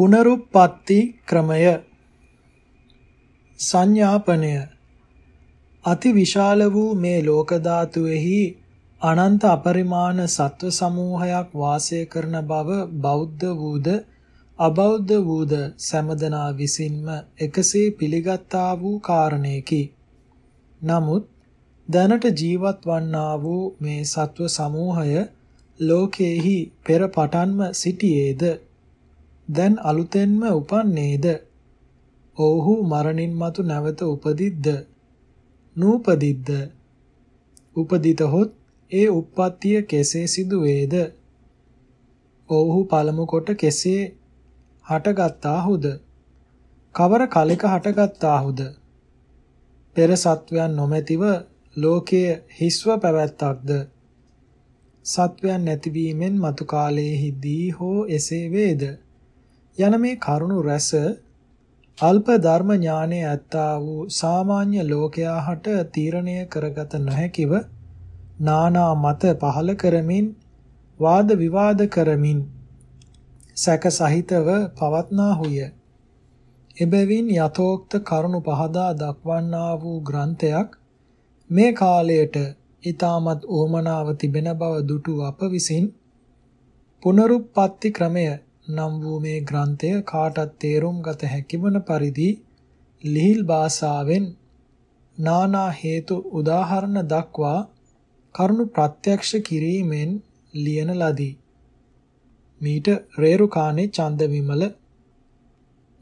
පුනරුත්පත්ති ක්‍රමය. සංඥාපනය. අති විශාල වූ මේ ලෝක ධාතුෙහි අනන්ත අපරිමාණ සත්ව සමූහයක් වාසය කරන බව බෞද්ධ වූද අබෞද්ධ වූද සෑමදනා විසින්ම එකසේ පිළිගත්තා වූ කාරණේකි. නමුත් දැනට ජීවත් වන්නා වූ මේ සත්ව සමූහය ලෝකේහි පෙර පටන්ම සිටියේද? දැන් අලුතෙන්ම උපන්නේද? ඔව්හු මරණින් මතු නැවත උපදිද්ද? නූපදිද්ද? උපදිතහොත් ඒ උප්පත්තිය කෙසේ සිදු වේද ඔව්හු පළමු කොට කෙසේ හටගත්තාහුද? කවර කලෙක හටගත්තාහුද? පෙර සත්වයන් නොමැතිව ලෝකයේ හිස්ව පැවැත්තක්ද? සත්වයන් නැතිවීමෙන් මතු කාලයේදී හෝ එසේ වේද? යන මේ කරුණු රැස අල්ප ධර්ම ඥානය ඇත්තා වූ සාමාන්‍ය ලෝකයා හට තීරණය කරගත නොහැකිව නානා මත පහල කරමින් වාද විවාද කරමින් සැක සහිතව පවත්නාහුය. එබැවින් යතෝක්ත කරුණු පහදා දක්වන්නා වූ ග්‍රන්ථයක් මේ කාලයට ඊටමත් ඕමනාව තිබෙන බව දුටු අප විසින් පුනරුත්පත්ති ක්‍රමය නම් වූ මේ ග්‍රන්ථය කාටත් තේරුම් ගත හැකිවන පරිදි ලිහිල් භාෂාවෙන් නානා හේතු උදාහරණ දක්වා කරුණු ප්‍රත්‍යක්ෂ කිරීමෙන් ලියන ලදී. මීට රේරුකානේ චන්දවිමල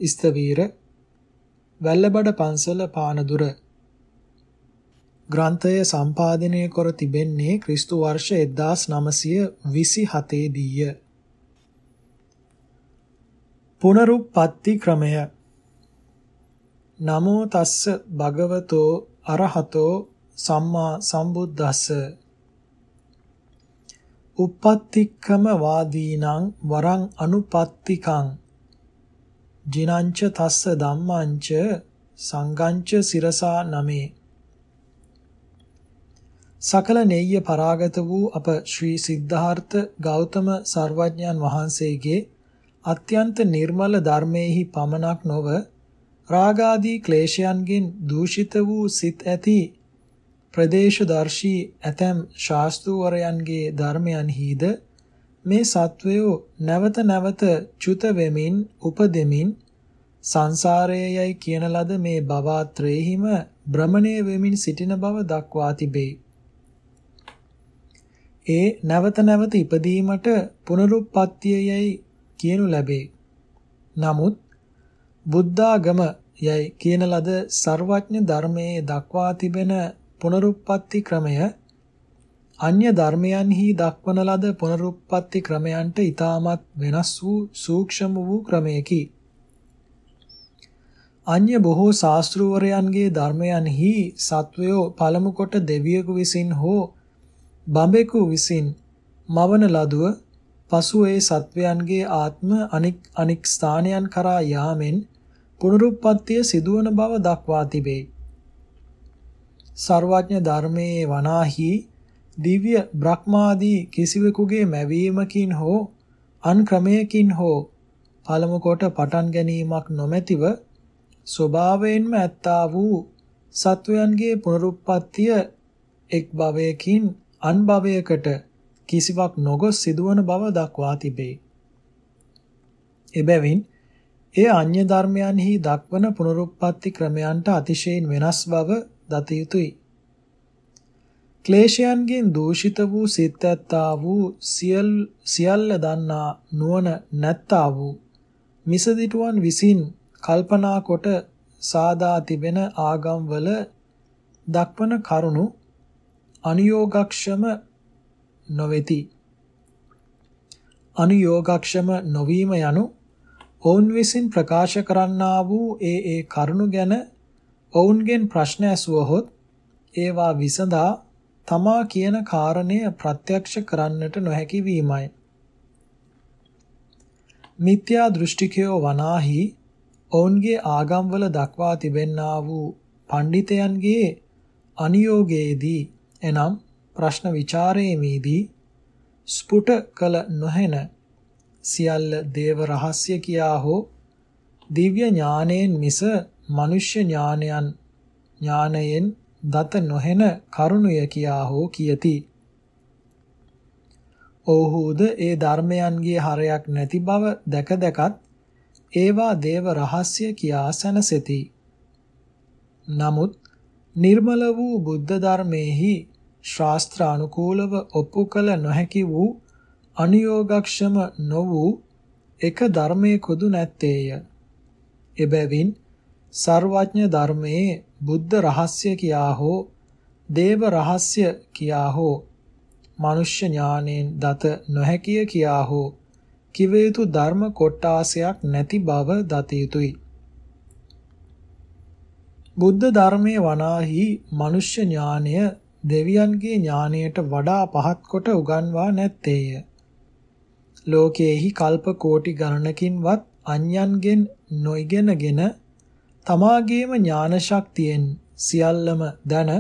ස්තවීර වැල්ලබඩ පන්සල පානදුර ග්‍රන්ථය සම්පාදනය කර තිබෙන්නේ ක්‍රිස්තු වර්ෂ 1927 දීය. පුනරුත්පත්ති ක්‍රමය නමෝ තස්ස භගවතෝ අරහතෝ සම්මා සම්බුද්දස්ස. uppattikkama වාදීනං වරං අනුපත්තිකං. ජිනංච තස්ස ධම්මංච සංගංච සිරසා නමේ. සකල නෙය්‍ය පරාගත වූ අප ශ්‍රී සිද්ධාර්ථ ගෞතම සර්වඥයන් වහන්සේගේ අත්‍යන්ත නිර්මල ධර්මයේහි පමණක් නොව රාගාදී ක්ලේශයන්ගෙන් දූෂිත වූ සිත් ඇති ප්‍රදේශදර්ශී ඇතැම් ශාස්ත්‍රවරයන්ගේ ධර්මයන්හිද මේ සත්වයෝ නැවත නැවත චුත වෙමින් උපදෙමින් සංසාරයේයයි කියන ලද මේ භවත්‍රයේහිම භ්‍රමණය වෙමින් සිටින බව දක්වා තිබේ. ඒ නැවත නැවත ඉපදීමට පුනරුත්පත්තියයි කියනු ලැබේ. නමුත් බුද්ධාගම යයි කියන ලද ਸਰවඥ ධර්මයේ දක්වා තිබෙන පුනරුත්පත්ති ක්‍රමය අන්‍ය ධර්මයන්හි දක්වන ලද පුනරුත්පත්ති ක්‍රමයන්ට ඊටමත් වෙනස් වූ සූක්ෂම වූ ක්‍රමයකි. අන්‍ය බොහෝ ශාස්ත්‍රූවරයන්ගේ ධර්මයන්හි සත්වයෝ පළමු කොට දෙවියෙකු විසින් හෝ බඹෙකු විසින් මවන ලදුව පසු ඒ සත්වයන්ගේ ආත්ම අනික් අනික් ස්ථානයන් කරා යාමෙන් පුනරුත්පත්තිය සිදුවන බව දක්වා තිබේ. සර්වඥ ධර්මයේ වනාහි දිව්‍ය බ්‍රහ්මාදී කිසිවෙකුගේ මැවීමකින් හෝ අන් ක්‍රමයකින් හෝ පළමු කොට පටන් ගැනීමක් නොමැතිව ස්වභාවයෙන්ම ඇත්තා වූ සත්වයන්ගේ පුනරුත්පත්තිය එක් භවයකින් අන් භවයකට කිසිවක් නොගොස් සිදුවන බව දක්වා තිබේ. එබැවින් එය අන්‍ය ධර්මයන්හි දක්වන පුනරුත්පත්ති ක්‍රමයන්ට අතිශයින් වෙනස් බව දත යුතුය. ක්ලේශයන්ගෙන් දූෂිත වූ සිත් ඇත්තා වූ සියල් සියල්ල දන්නා නුවණ නැත්තා වූ මිසදිටුවන් විසින් කල්පනා කොට සාදා තිබෙන ආගම්වල දක්වන කරුණු අනුയോഗක්ෂම නොවේති. අනුയോഗක්ෂම නොවීම යනු ඔවුන් විසින් ප්‍රකාශ කරන්නා වූ ඒ ඒ කරුණු ගැන ඔවුන්ගෙන් ප්‍රශ්න ඇසුවහොත් ඒවා විසඳා තමා කියන කාරණය ප්‍රත්‍යක්ෂ කරන්නට නොහැකි වීමයි. මිත්‍යා දෘෂ්ටිකයෝ වනාහි ඔවුන්ගේ ආගම්වල දක්වා තිබෙන්නා වූ පඬිතයන්ගේ අනියෝගයේදී එනම් ප්‍රශ්න ਵਿਚාරයේදී ස්පුට කළ නොහෙන සියල්ල දේව රහස්‍ය කියා හෝ දිව්‍ය ඥානයෙන් මිස මනුෂ්‍ය ඥානයන් ඥානයෙන් දත නොහෙන කරුණය කියා හෝ කියති. ඔව්හුද ඒ ධර්මයන්ගේ හරයක් නැති බව දැක දැකත් ඒවා දේව රහස්‍ය කියා සැනසෙති. නමුත් නිර්මල වූ බුද්ධ ධර්මයේහි ශාස්ත්‍ර අනුකූලව ඔප්පු කළ නොහැකි වූ අනුയോഗක්ෂම නො වූ එක ධර්මයේ කොදු නැත්තේය. එබැවින් සර්වඥ ධර්මයේ බුද්ධ රහස්‍ය කියා හෝ දේව රහස්‍ය කියා හෝ මනුෂ්‍ය ඥාණයෙන් දත නොහැකිය කියා හෝ කිව යුතු ධර්ම කොටාසයක් නැති බව දත යුතුය. බුද්ධ ධර්මයේ වනාහි මනුෂ්‍ය ඥානය දෙවියන්ගේ ඥාණයට වඩා පහත් කොට උගන්වා නැත්තේය. ලෝකයේහි කල්ප කෝටි ගණනකින්වත් අන්‍යයන්ගෙන් නොඉගෙනගෙන තමාගේම ඥාන ශක්තියෙන් සියල්ලම දන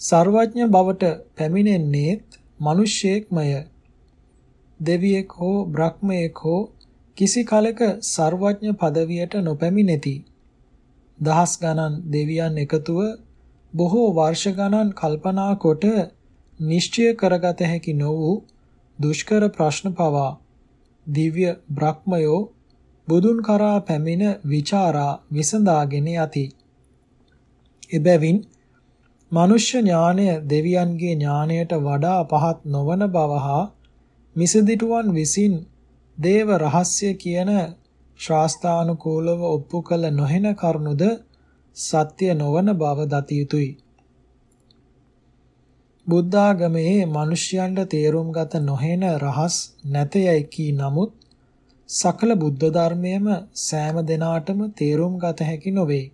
ਸਰවඥ බවට පැමිණෙන්නේත් මිනිසෙක්මය දෙවියෙක් හෝ බ්‍රහ්මයෙක් හෝ කිසි කලක ਸਰවඥ পদවියට නොපැමිණෙති දහස් ගණන් දෙවියන් එකතුව බොහෝ වර්ෂ ගණන් කල්පනා කොට නිශ්චය කරගත හැකි නො වූ දුෂ්කර ප්‍රශ්න පවා දිව්‍ය බ්‍රහ්මයෝ බුදුන් කරා පැමිණ ਵਿਚාරා විසඳාගෙන යති. එබැවින් මනුෂ්‍ය ඥානය දෙවියන්ගේ ඥානයට වඩා පහත් නොවන බව හා මිසදිටුවන් විසින් දේව රහස්‍ය කියන ශාස්ත්‍රානුකූලව ඔප්පු කළ නොහෙන කරුණුද සත්‍ය නොවන බව දත යුතුය. බුද්ධාගමේ මිනිසයන්ට තේරුම් ගත නොහෙන රහස් නැතයයි කී නමුත් සකල බුද්ධ ධර්මයේම සෑම දිනාටම තේරුම් ගත හැකි නොවේ.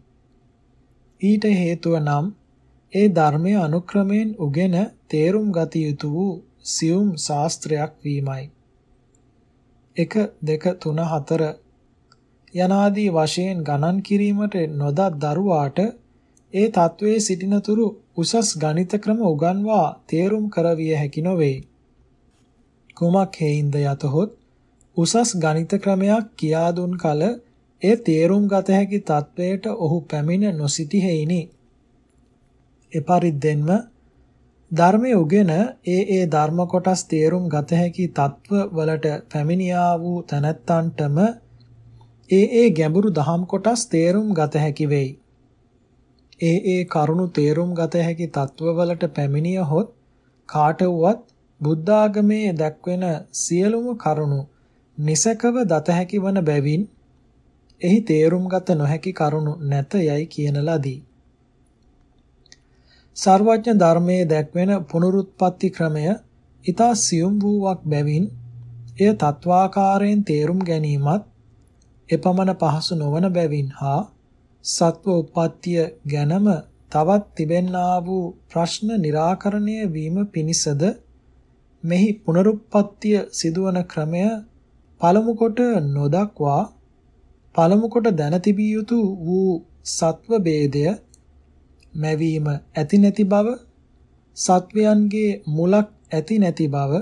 ඊට හේතුව නම් ඒ ධර්මයේ අනුක්‍රමයෙන් උගෙන තේරුම් ගත යුතු වූ සියුම් ශාස්ත්‍රයක් වීමයි. 1 2 3 4 යනාදී වශයෙන් ගණන් කිරීමට නොදත් දරුවාට ඒ තත්වයේ සිටිනතුරු උසස් ගණිත ක්‍රම උගන්වා තේරුම් කරවිය හැකි නොවේ. කුමක් හේින්ද යතහොත් උසස් ගණිත ක්‍රමයක් කියා දුන් කල ඒ තේරුම් ගත හැකි තත්වයට ඔහු පැමිණ නොසිටි හේිනි. එපරිද්දෙන්ම ධර්මයේ උගෙන ඒ ඒ ධර්ම කොටස් තේරුම් ගත හැකි තත්ව වලට පැමිණියා වූ තැනැත්තන්ටම ඒ ඒ ගැඹුරු දහම් කොටස් තේරුම් ගත හැකි වෙයි. ඒ ඒ කරුණු තේරුම් ගත හැකි තත්වවලට පැමිණියහොත් කාටවුවත් බුද්ධාගමේ දැක්වෙන සියලුම කරුණු නිසකව දත හැකි වන බැවින් එහි තේරුම්ගත නොහැකි කරුණු නැත යයි කියන ලදී. සර්වඥ ධර්මයේ දැක්වෙන පුනරුත්පත්ති ක්‍රමය ඊතා සියුම් වූවක් බැවින් එය තත්වාකාරයෙන් තේරුම් ගැනීමත් එපමණ පහසු නොවන බැවින් හා සත්ව උප්පත්තිය ගැනම තවත් තිබෙන්නා වූ ප්‍රශ්න निराකරණය වීම පිණිසද මෙහි පුනරුත්පත්තිය සිදුවන ක්‍රමය පළමු කොට නොදක්වා පළමු කොට දැන තිබිය යුතු වූ සත්ව ભેදය මැවීම ඇති නැති බව සත්වයන්ගේ මුලක් ඇති නැති බව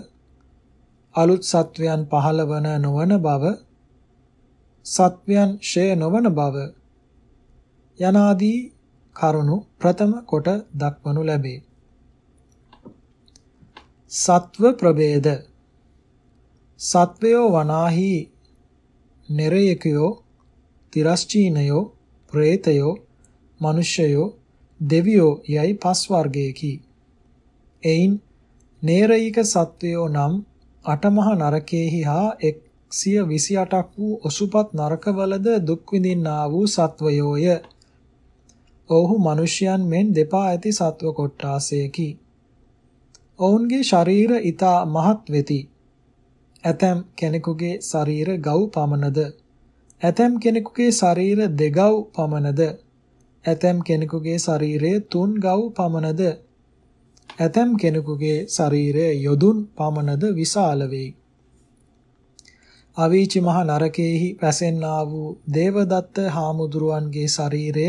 අලුත් සත්වයන් පහළවන නොවන බව සත්වයන් ෂය නොවන බව. යනාදී කරුණු ප්‍රථම කොට දක්වනු ලැබේ. සත්ව ප්‍රභේද. සත්වයෝ වනාහි නෙරයකයෝ තිරස්චීනයෝ പ്രേතයෝ මනුෂ්‍යයෝ දෙවියෝ යයි පස් වර්ගයකි. එයින් නේරයික සත්වයෝ නම් අටමහ නරකයේහි හා 128ක් වූ ඔසුපත් නරකවලද දුක් විඳින්නා වූ සත්වයෝය. ඔවුහු මිනිසයන් මෙන් දෙපා ඇති සත්ව කොට්ටාසයකි. ඔවුන්ගේ ශරීර ඊතා මහත් වෙති. ඇතැම් කෙනෙකුගේ ශරීර ගව් පමණද ඇතැම් කෙනෙකුගේ ශරීර දෙගව් පමණද ඇතැම් කෙනෙකුගේ ශරීරය තුන් ගව් පමණද ඇතැම් කෙනෙකුගේ ශරීරය යොදුන් පමණද විශාල වෙයි අවීචි මහ නරකයේහි පැසෙන්නා වූ දේවදත්ත හාමුදුරුවන්ගේ ශරීරය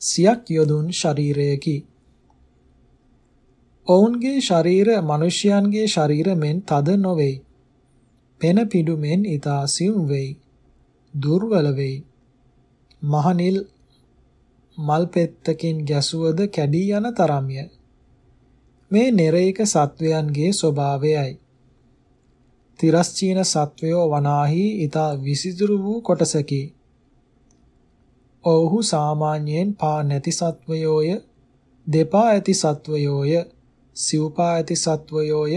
සියක් යොදුන් ශරීරයකි ඔවුන්ගේ ශරීර මිනිසයන්ගේ ශරීර මෙන් තද නොවේයි පෙන පිඩුමෙන් ඊතා සියුම් වෙයි. දුර්වල වෙයි. මහනිල් මල් පෙත්තකින් ගැසුවද කැඩී යන තරම්ය. මේ නිරේක සත්වයන්ගේ ස්වභාවයයි. තිරස්චීන සත්වයෝ වනාහි ඊතා විසිතුරු වූ කොටසකි. ඔව්හු සාමාන්‍යයෙන් පා නැති සත්වයෝය, දෙපා ඇති සත්වයෝය, සිව්පා ඇති සත්වයෝය,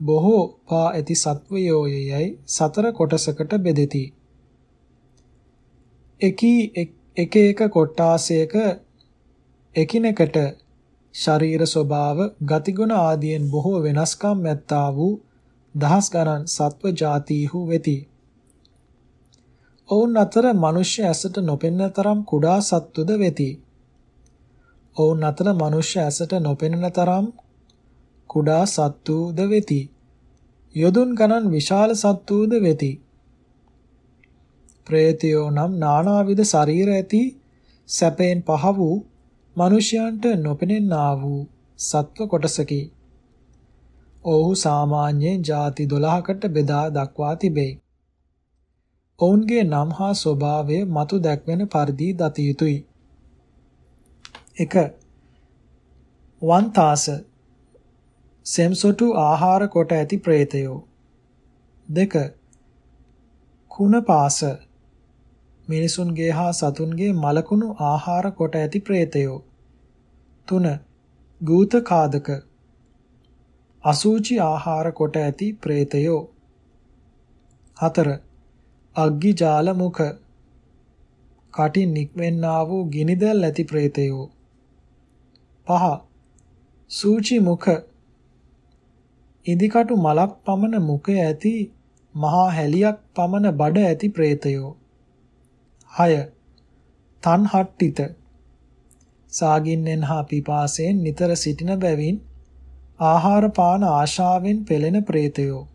බොහෝ පා ඇති සත්වයෝය යයි සතර කොටසකට බෙදෙති. එකී එක එක කොටාසයක එකිනෙකට ශරීර ස්වභාව ගතිගුණ ආදියෙන් බොහෝ වෙනස්කම් ඇත්තා වූ දහස් ගණන් සත්ව જાතිහු වෙති. ඔවුන් අතර මිනිස්ය ඇසට නොපෙනෙන තරම් කුඩා සත්තුද වෙති. ඔවුන් අතර මිනිස්ය ඇසට නොපෙනෙන තරම් කුඩා සත්තුද වෙති. යොදුන් ගණන් විශාල සත්තුද වෙති. ප්‍රේතයෝ නම් නානාවිද ශරීර ඇති සැපයෙන් පහ වූ මිනිසයන්ට නොපෙනෙන්නා වූ සත්ව කොටසකි. ඔවුහු සාමාන්‍යයෙන් ಜಾති 12කට බෙදා දක්වා තිබේ. ඔවුන්ගේ නම් හා ස්වභාවය මතු දැක්වෙන පරිදි දත යුතුය. 1. වන්තාස. සෙම්සොටු ආහාර කොට ඇති പ്രേතයෝ. 2 කුණපාස. මිනිසුන්ගේ හා සතුන්ගේ මලකුණු ආහාර කොට ඇති പ്രേතයෝ. 3 ගූතකාදක අසූචි ආහාර කොට ඇති പ്രേතයෝ. 4 අග්ගි ජාල මුඛ. කටින් නික්මෙන්නා වූ ගිනිදැල් ඇති പ്രേතයෝ. 5 සූචි මුඛ. ඉදිකටු මලක් පමණ මුඛය ඇති මහා හැලියක් පමණ බඩ ඇති പ്രേතයෝ. 6 තන්හට්ටිත සාගින්නෙන් හා පිපාසයෙන් නිතර සිටින බැවින් ආහාර පාන ආශාවෙන් පෙළෙන പ്രേතයෝ.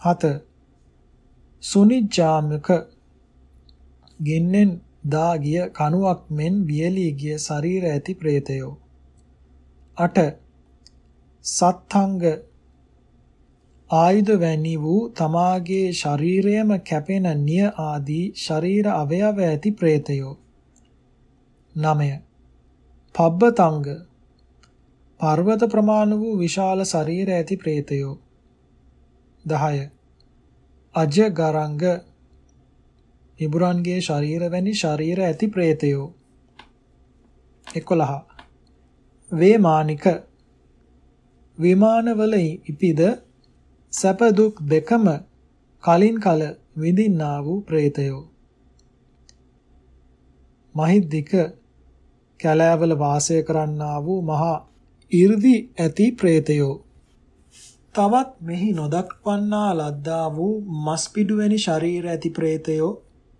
7. සුනිජ්ජාමක ගින්නෙන් දා ගිය කණුවක් මෙන් වියලී ගිය ශරීර ඇති പ്രേතයෝ. 8. සත්ංග ආයුධ වැනි වූ තමාගේ ශරීරයම කැපෙන නිය ආදී ශරීර අවයව ඇති പ്രേතයෝ 9 පබ්බතංග පර්වත ප්‍රමාණ වූ විශාල ශරීර ඇති പ്രേතයෝ. 10 අජ ගරංග ඉබුරන්ගේ ශරීර වැනි ශරීර ඇති പ്രേතයෝ. 11 වේමානික. විමානවල ඉපිද සැප දුක් දෙකම කලින් කල විඳින්නා වූ പ്രേතයෝ. මහිද්దిక. කැලෑවල වාසය කරන්නා වූ මහා 이르දි ඇති പ്രേතයෝ. තවත් මෙහි නොදක්වන්නා ලද්දා වූ මස්පිඩු වැනි ශරීර ඇති പ്രേතයෝ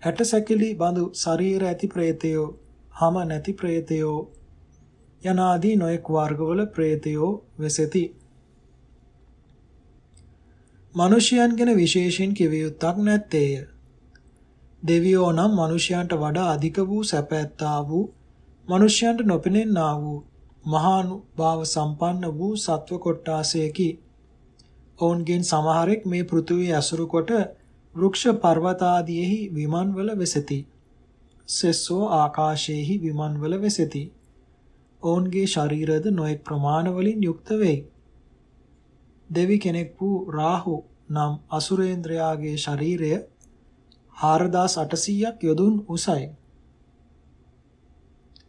හැටසැකිලි බඳු ශරීර ඇති പ്രേතයෝ හම නැති പ്രേතයෝ යනාදී නොඑක් වර්ගවල പ്രേතයෝ වෙසෙති. මිනිසයන් ගැන විශේෂයෙන් කිව යුත්තක් නැත්තේය. දෙවියෝ නම් මිනිසයන්ට වඩා අධික වූ සැපැත්තා වූ මිනිසයන්ට නොපෙනෙන්නා වූ මහානුභාව සම්පන්න වූ සත්ව කොට්ටාසයකි. ඔවුන්ගෙන් සමහරෙක් මේ පෘථුවිය ඇසුරු කොට වෘක්ෂ පර්වත ආදීෙහි විමන්වල වෙසෙති. සෙස්සෝ ආකාශයේහි විමන්වල වෙසෙති. ඔවුන්ගේ ශරීරද නොඑක් ප්‍රමාණ වලින් යුක්ත වෙයි. දෙවි කෙනෙක් වූ රාහු නම් අසුරේන්ද්‍රයාගේ ශරීරය 4800ක් යොදුන් උසයි.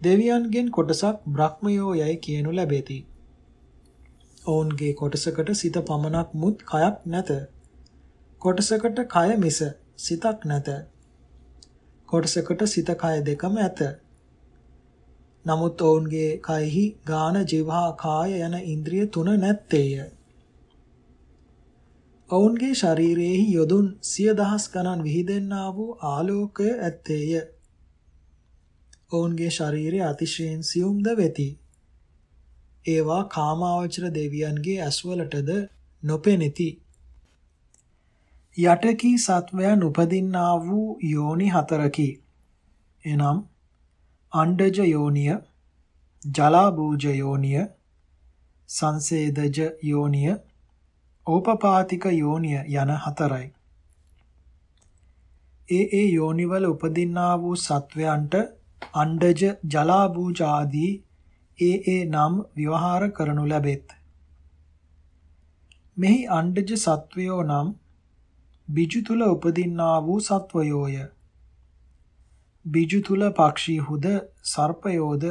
දෙවියන්ගෙන් කොටසක් බ්‍රහ්මයෝ යයි කියනු ලැබෙති. ඔවුන්ගේ කොටසකට සිත පමණක් මුත් කයක් නැත. කොටසකට කය මිස සිතක් නැත. කොටසකට සිත කය දෙකම ඇත. නමුත් ඔවුන්ගේ කයෙහි ගාන ජීවහා කාය යන ඉන්ද්‍රිය තුන නැත්තේය. ඔවුන්ගේ ශරීරයෙහි යොදුන් සිය දහස් ගණන් විහිදෙන්නා වූ ආලෝකය ඇත්තේය. ඔවුන්ගේ ශරීරය අතිශයින් සියුම්ද වෙති. ඒවා කාමාවචර දෙවියන්ගේ ඇස්වලටද නොපෙනෙති. යටකී සත්වයන් උපදින්නා වූ යෝනි හතරකි. එනම් අණ්ඩජ යෝනිය, ජලාබූජ යෝනිය, සංසේදජ යෝනිය, ඕපපාතික යෝනිය යන හතරයි. ඒ ඒ යෝනිවල උපදින්නා වූ සත්වයන්ට අණ්ඩජ ජලාබූජ ආදී ඒ ඒ නම් විවහාර කරනු ලැබෙත්. මෙහි අණ්ඩජ සත්වයෝ නම් බිජු තුල උපදින්නා වූ සත්වයෝය. බිජු තුල පක්ෂීහුද සර්පයෝද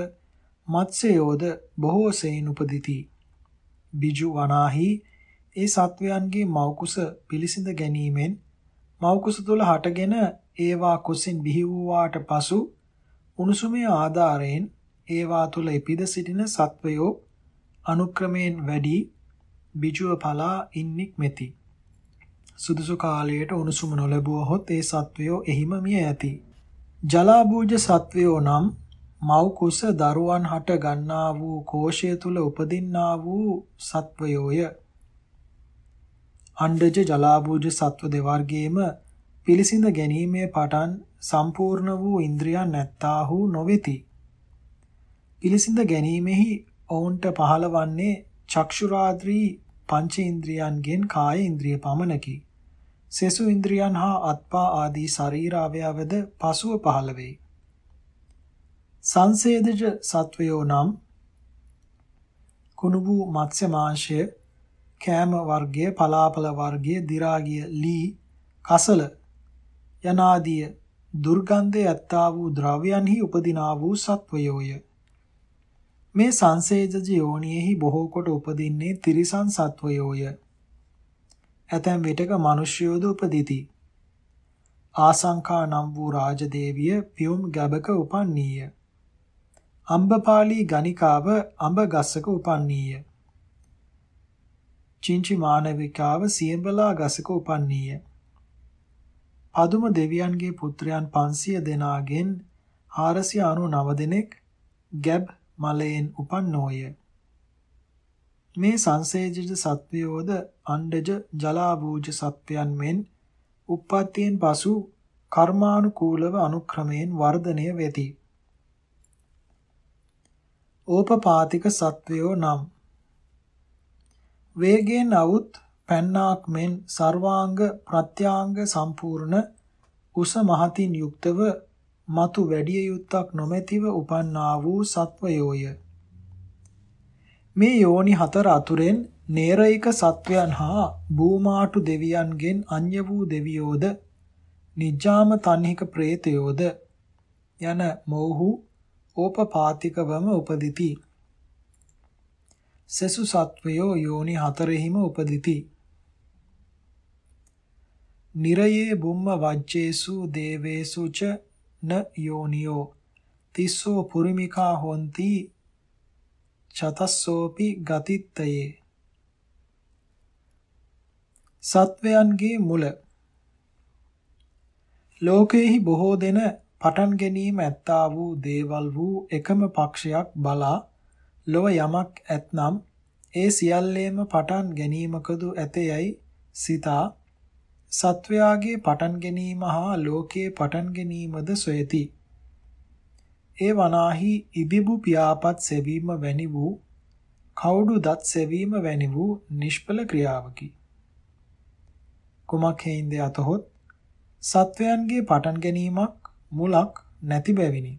මත්ස්‍යයෝද බොහෝ සෙයින් උපදිති. බිජු වනාහි ඒ සත්වයන්ගේ මෞකුස පිළිසිඳ ගැනීමෙන් මෞකුස තුල හටගෙන ඒවා කුසින් බිහි වූවාට පසු උණුසුමේ ආධාරයෙන් ඒවා තුල ඉපිද සිටින සත්වයෝ අනුක්‍රමයෙන් වැඩි බිජුව පලා ඉන්නික් මෙති. සුදුසු කාලයට උණුසුම නොලැබුවහොත් ඒ සත්වයෝ එහිම මිය ඇති. ජලාබූජ සත්වයෝ නම් මව් කුස දරුවන් හට ගන්නා වූ කෝෂය තුල උපදින්නා වූ සත්වයෝය. අණ්ඩජ ජලාබූජ සත්ව දෙවර්ගයේම පිළිසිඳ ගැනීමේ පටන් සම්පූර්ණ වූ ඉන්ද්‍රියන් නැත්තාහු නොවේති. පිළිසිඳ ගැනීමෙහි ඔවුන්ට පහළවන්නේ චක්ෂුරාද්‍රී පංච ඉන්ද්‍රියන්ගෙන් කාය ඉන්ද්‍රිය පමණකි. සෙසු ඉන්ද්‍රියන් හා අත්පා ආදී ශරීර අවයවද පසුව පහළ වෙයි. සංසේදජ සත්වයෝ නම් කුණු වූ මත්ස්‍ය මාංශය කෑම වර්ගයේ පලාපල වර්ගයේ දි รา ගිය ලී කසල යනාදී දුර්ගන්ධය ඇත්තා වූ ද්‍රව්‍යයන්හි උපදිනා වූ සත්වයෝය. මේ සංසේජජ යෝනියෙහි බොහෝ කොට උපදින්නේ තිරිසන් සත්වයෝය. ඇතැම් විටක මිනිස්යෝද උපදිති. ආසංකා නම් වූ රාජදේවිය පියුම් ගැබක උපන්නීය. අම්බපාලී ගණිකාව අඹ ගස්සක උපන්නීය. චින්චි මානවිකාව සියඹලා ගසක උපන්නීය. පදුම දෙවියන්ගේ පුත්‍රයන් 500 දෙනාගෙන් 499 දෙනෙක් ගැබ් මලයෙන් උපන්නෝය. මේ සංසේජිත සත්වයෝද අණ්ඩජ ජලාභූජ සත්වයන් මෙන් උප්පත්තියෙන් පසු කර්මානුකූලව අනුක්‍රමයෙන් වර්ධනය වෙති. ඕපපාතික සත්වයෝ නම් වේගයෙන් අවුත් පැන්නාක් මෙන් සර්වාංග ප්‍රත්‍යාංග සම්පූර්ණ උස මහතින් යුක්තව මතු වැඩිය යුත්තක් නොමැතිව උපන්නා වූ සත්වයෝය. මේ යෝනි හතර අතුරෙන් නේරයික සත්වයන් හා භූමාටු දෙවියන්ගෙන් අන්‍ය වූ දෙවියෝද නිජ්ජාම තන්හික ප්‍රේතයෝද යන මොහු ඕපපාතිකවම උපදිති. සසු සත්වයෝ යෝනි හතරෙහිම උපදිති. නිරයේ බුම්ම වජ්ජේසු දේවේසු ච න යෝනියෝ. තිස්සෝ පුරිමිකා හොಂತಿ චතස්සෝපි ගතිත්තයේ. සත්වයන්ගේ මුල. ලෝකයේහි බොහෝ දෙන පටන් ගැනීම ඇත්තා වූ දේවල් වූ එකම පක්ෂයක් බලා ලොව යමක් ඇතනම් ඒ සියල්ලේම පටන් ගැනීමකදු ඇතයයි සිතා සත්වයාගේ පටන් ගැනීම හා ලෝකයේ පටන් ගැනීමද සොයති. ඒ වනාහි ඉදිබු පියාපත් සෙවීම වැනි වූ කවුඩු දත් සෙවීම වැනි වූ නිෂ්ඵල ක්‍රියාවකි. කුමක් හේින්ද අතහොත් සත්වයන්ගේ පටන් ගැනීමක් මුලක් නැති බැවිනි.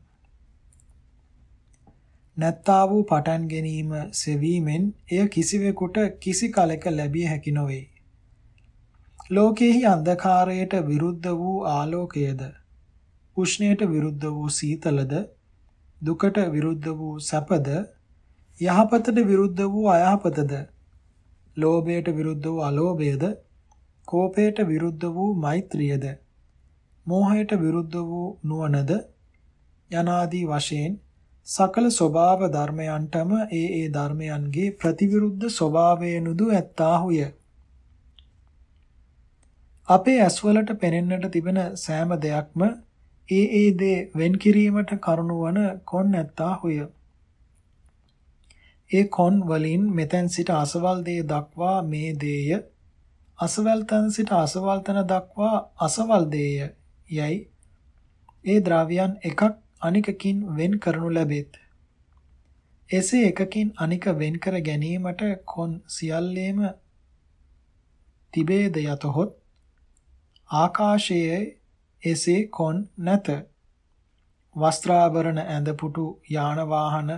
නැත්තා වූ පටන් ගැනීම සෙවීමෙන් එය කිසිවෙකුට කිසි කලක ලැබිය හැකි නොවේ. ලෝකෙහි අන්ධකාරයට විරුද්ධ වූ ආලෝකයද? උෂ්ණයට විරුද්ධ වූ සීතලද? දුකට විරුද්ධ වූ සැපද? යහපතට විරුද්ධ වූ අයහපතද? ලෝභයට විරුද්ධ වූ අලෝභයද? කෝපයට විරුද්ධ වූ මෛත්‍රියද? මෝහයට විරුද්ධ වූ නුවණද? යනාදී වශයෙන් සකල ස්වභාව ධර්මයන්ටම ඒ ඒ ධර්මයන්ගේ ප්‍රතිවිරුද්ධ ස්වභාවයනුදු ඇත්තාහුය. අපේ ඇස්වලට පෙනෙන්නට තිබෙන සෑම දෙයක්ම ඒ ඒ දේ වෙන් කිරීමට කරුණු වන කොන් නැත්තා හොය. ඒ කොන් වලින් මෙතෙන් සිට අසවල් දේ දක්වා මේ දේය අසවල් තන සිට අසවල් තන දක්වා අසවල් දේය යයි ඒ ද්‍රව්‍යයන් එකක් අනිකකින් වෙන් කරනු ලැබෙත්. එසේ එකකින් අනික වෙන් කර ගැනීමට කොන් සියල්ලේම තිබේද යතහොත් ආකාශයේ එසේ කොන් නැත. වස්ත්‍රාභරණ ඇඳ පුටු යාන වාහන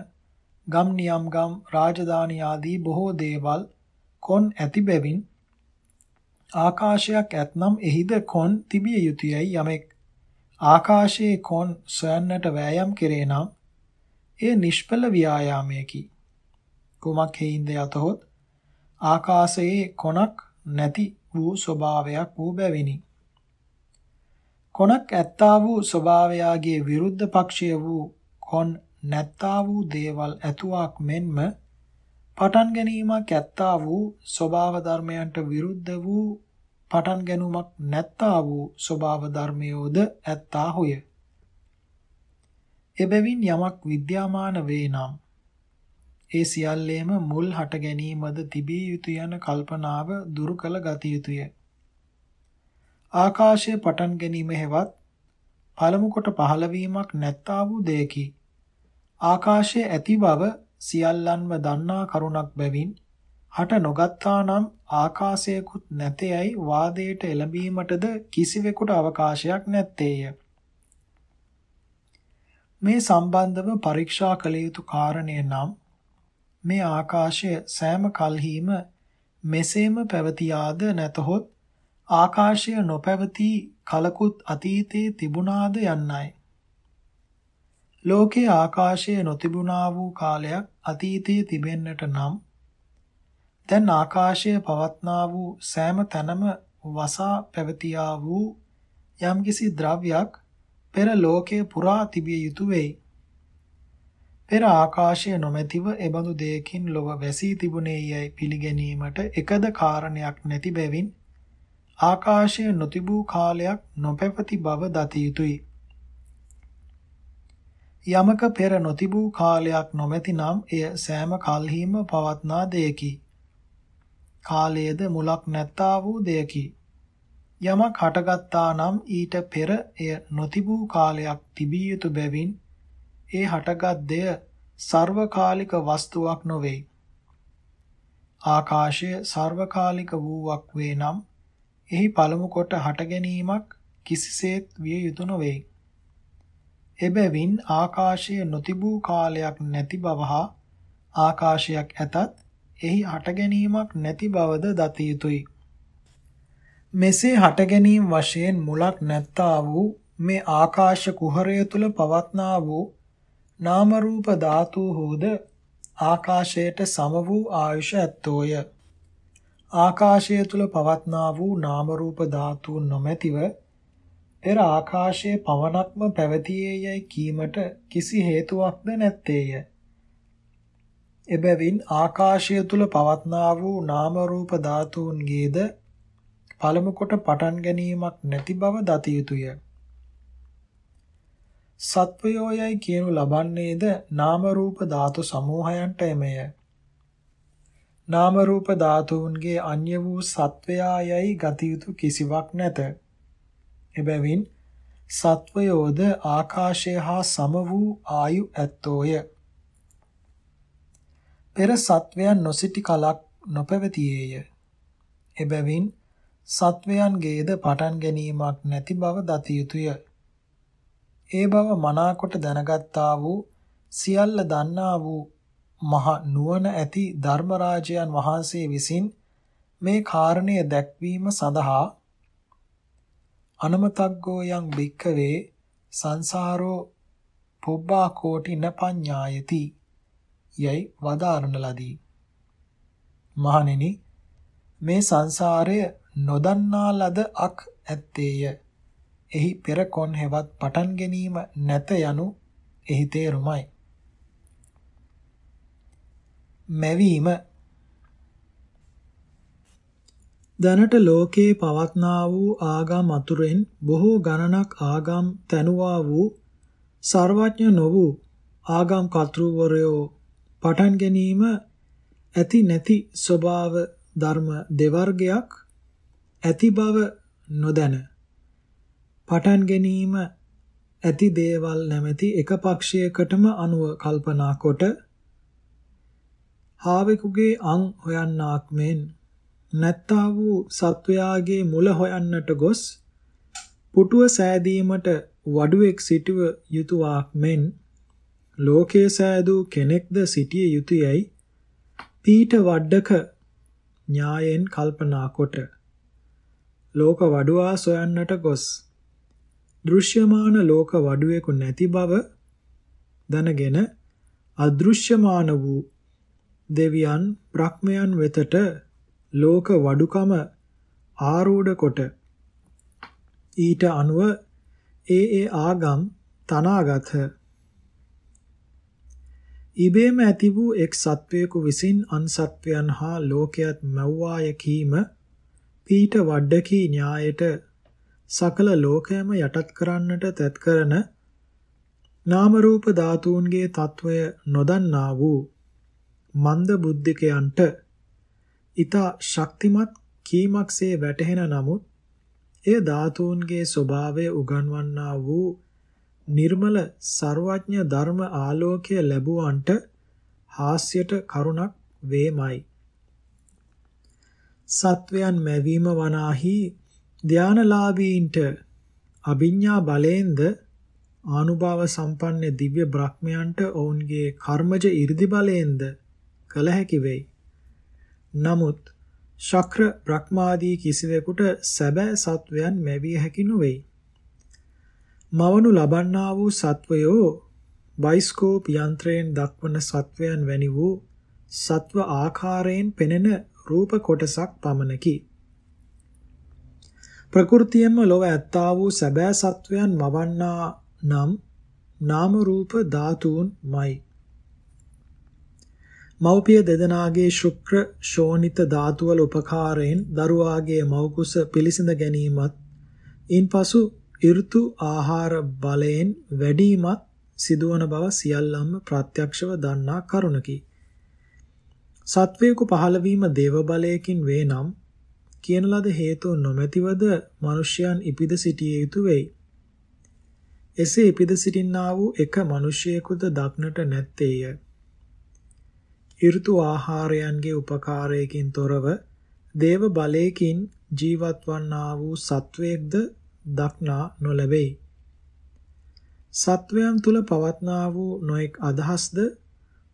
ගම් නියම් ගම් රාජධානි ආදී බොහෝ දේවල් කොන් ඇති බැවින් ආකාශයක් ඇතනම් එහිද කොන් තිබිය යුතුයයි යමෙක් ආකාශයේ කොන් සොයන්නට වෑයම් කෙරේ නම් එය නිෂ්ඵල ව්‍යායාමයකි. කුමක් හේින්ද යතහොත් ආකාශයේ කොනක් නැති වූ ස්වභාවයක් වූ බැවිනි. කොනක් ඇත්තා වූ ස්වභාවයාගේ විරුද්ධ පක්ෂය වූ කොන් නැත්තා වූ දේවල් ඇතුවක් මෙන්ම පටන් ගැනීමක් ඇත්තා වූ ස්වභාව ධර්මයන්ට විරුද්ධ වූ පටන් ගැනීමක් නැත්තා වූ ස්වභාව ධර්මයෝද ඇත්තා හොය. එබැවින් යමක් විද්‍යාමාන වේ නම් ඒ සියල්ලේම මුල් හට ගැනීමද තිබිය යුතු යන කල්පනාව දුරු කළ ගත යුතුය. ආකාශය පටන් ගැනීම හෙවත් පළමු කොට පහළවීමක් නැත්තා වූ දෙයකි. ආකාශයේ ඇති බව සියල්ලන්ම දන්නා කරුණක් බැවින් හට නොගත්තා නම් ආකාශයකුත් නැතේයි වාදයට එළඹීමටද කිසිවෙකුට අවකාශයක් නැත්තේය. මේ සම්බන්ධව පරීක්ෂා කළ යුතු කාරණය නම් මේ ආකාශය සෑම කල්හිම මෙසේම පැවතියාද නැතහොත් ආකාශය නොපැවති කලකුත් අතීතයේ තිබුණාද යන්නයි. ලෝකේ ආකාශය නොතිබුණා වූ කාලයක් අතීතයේ තිබෙන්නට නම් දැන් ආකාශය පවත්නා වූ සෑම තැනම වසා පැවතියා වූ යම්කිසි ද්‍රව්‍යයක් පෙර ලෝකයේ පුරා තිබිය යුතු වෙයි. පෙර ආකාශය නොමැතිව එබඳු දෙයකින් ලොව වැසී තිබුණේ යයි පිළිගැනීමට එකද කාරණයක් නැති බැවින් ආකාශය නොතිබූ කාලයක් නොපැවති බව දත යුතුය. යමක පෙර නොතිබූ කාලයක් නොමැති නම් එය සෑම කල්හිම පවත්නා දෙයකි. කාලයේද මුලක් නැත්තා වූ දෙයකි. යමක් හටගත්තා නම් ඊට පෙර එය නොතිබූ කාලයක් තිබිය යුතු බැවින් ඒ හටගත් දෙය සර්වකාලික වස්තුවක් නොවේ. ආකාශය සර්වකාලික වූවක් වේ නම් එහි පළමු කොට හට ගැනීමක් කිසිසේත් විය යුතු නොවේ. එබැවින් ආකාශය නොතිබූ කාලයක් නැති බව හා ආකාශයක් ඇතත් එහි හට ගැනීමක් නැති බවද දත යුතුය. මෙසේ හට ගැනීම වශයෙන් මුලක් නැත්තා වූ මේ ආකාශ කුහරය තුල පවත්නා වූ නාම රූප ධාතු හෝද ආකාශයට සම වූ ආයුෂ ඇත්තෝය. ආකාශය තුල පවත්නා වූ නාම රූප ධාතු නොමැතිව පෙර ආකාශයේ පවණක්ම පැවතියේ යයි කීමට කිසි හේතුවක්ද නැත්තේය. එබැවින් ආකාශය තුල පවත්නා වූ නාම රූප ධාතුන්ගේද පළමු කොට පටන් ගැනීමක් නැති බව දත යුතුය. සත්වයෝයයි කියනු ලබන්නේද නාම රූප ධාතු සමූහයන්ට එමය. නාම රූප ධාතුන්ගේ අන්‍ය වූ සත්වයායයි ගත යුතු කිසිවක් නැත. එබැවින් සත්වයෝද ආකාශය හා සම වූ ආයු ඇත්තෝය. පෙර සත්වයන් නොසිටි කලක් නොපැවතියේය. එබැවින් සත්වයන්ගේද පටන් ගැනීමක් නැති බව දත යුතුය. ඒ බව මනාකොට දැනගත්තා වූ සියල්ල දන්නා වූ මහ නුවණ ඇති ධර්මරාජයන් වහන්සේ විසින් මේ කාරණය දැක්වීම සඳහා අනමතග්ගෝ යං භික්ඛවේ සංසාරෝ පුබ්බා කෝටි නපඤ්ඤායති යයි වදාරන ලදී. මහණෙනි මේ සංසාරය නොදන්නා ලද අක් ඇත්තේය. එහි පෙර කොන් හෙවත් පටන් ගැනීම නැත යනු එහි තේරුමයි. මැවීම. දැනට ලෝකේ පවත්නා වූ ආගම් අතුරෙන් බොහෝ ගණනක් ආගම් තැනුවා වූ සර්වඥ නො වූ ආගම් කර්තෘවරයෝ පටන් ගැනීම ඇති නැති ස්වභාව ධර්ම දෙවර්ගයක් ඇති බව නොදැන. පටන් ගැනීම ඇති දේවල් නැමැති එක පක්ෂයකටම අනුව කල්පනා කොට හාවෙකුගේ අං හොයන්නාක් මෙන්. නැත්තා වූ සත්වයාගේ මුල හොයන්නට ගොස් පුටුව සෑදීමට වඩුවෙක් සිටුව යුතුයක් මෙන්. ලෝකයේ සෑදූ කෙනෙක්ද සිටිය යුතුයයි පීඨ වඩක න්‍යායෙන් කල්පනා කොට. ලෝක වඩුවා සොයන්නට ගොස්. දෘශ්‍යමාන ලෝක වඩුවෙකු නැති බව දැනගෙන අදෘශ්‍යමාන වූ දෙවියන් බ්‍රහ්මයන් වෙතට ලෝක වඩුකම ආරූඪ කොට. ඊට අනුව ඒ ඒ ආගම් තනාගත. ඉබේම ඇති වූ එක් සත්වයෙකු විසින් අන් සත්වයන් හා ලෝකයත් මැව්වාය කීම පීඨ වඩ්ඩකී න්‍යායට සකල ලෝකයම යටත් කරන්නට තැත් කරන නාම රූප ධාතුන්ගේ తত্ত্বය නොදන්නා වූ මන්ද බුද්ධිකයන්ට ඊතා ශක්තිමත් කීමක්සේ වැටහෙන නමුත් එය ධාතුන්ගේ ස්වභාවය උගන්වන්නා වූ නිර්මල ਸਰවඥ ධර්ම ආලෝකය ලැබුවන්ට හාස්‍යයට කරුණක් වේමයි. සත්වයන් මැවීම වනාහි ධානලාභීන්ට අභිඥා බලයෙන්ද ආනුභාව සම්පන්න දිව්‍ය බ්‍රහ්මයන්ට ඔවුන්ගේ කර්මජ 이르දි බලයෙන්ද කළ හැකි වෙයි. නමුත් ශක්‍ර බ්‍රහ්මාදී කිසිවෙකුට සැබෑ සත්වයන් මැවිය හැකි නොවේයි. මවනු ලබන්නා වූ සත්වයෝ බයිස්කෝප් යන්ත්‍රයෙන් දක්වන සත්වයන් වැනි වූ සත්ව ආකාරයෙන් පෙනෙන රූප කොටසක් පමණකි. ප්‍රകൃතියෙන්ම ලොව ඇත්තා වූ සැබෑ සත්වයන් මවන්නා නම් නාම රූප ධාතුන්මයි. මෞපිය දෙදෙනාගේ ශුක්‍ර ශෝනිත ධාතුවල උපකාරයෙන් දරුවාගේ මෞකුස පිළිසිඳ ගැනීමත් ඉන්පසු ඍතු ආහාර බලයෙන් වැඩිමත් සිදුවන බව සියල්ලම ප්‍රත්‍යක්ෂව දන්නා කරුණකි. සත්වයක පහළවීම දේව බලයකින් වේ නම් කියන ලද හේතු නොමැතිවද මිනිසයන් ඉපිද සිටිය යුතු වෙයි. එසේ ඉපිද සිටින්නා වූ එක මිනිසයෙකුද දක්නට නැත්තේය. ඍතු ආහාරයන්ගේ උපකාරයකින් තොරව දේව බලයකින් ජීවත් වන්නා වූ සත්වයක්ද දක්නා නොලැබෙයි. සත්වයන් තුල පවත්නා වූ නොඑක් අදහස්ද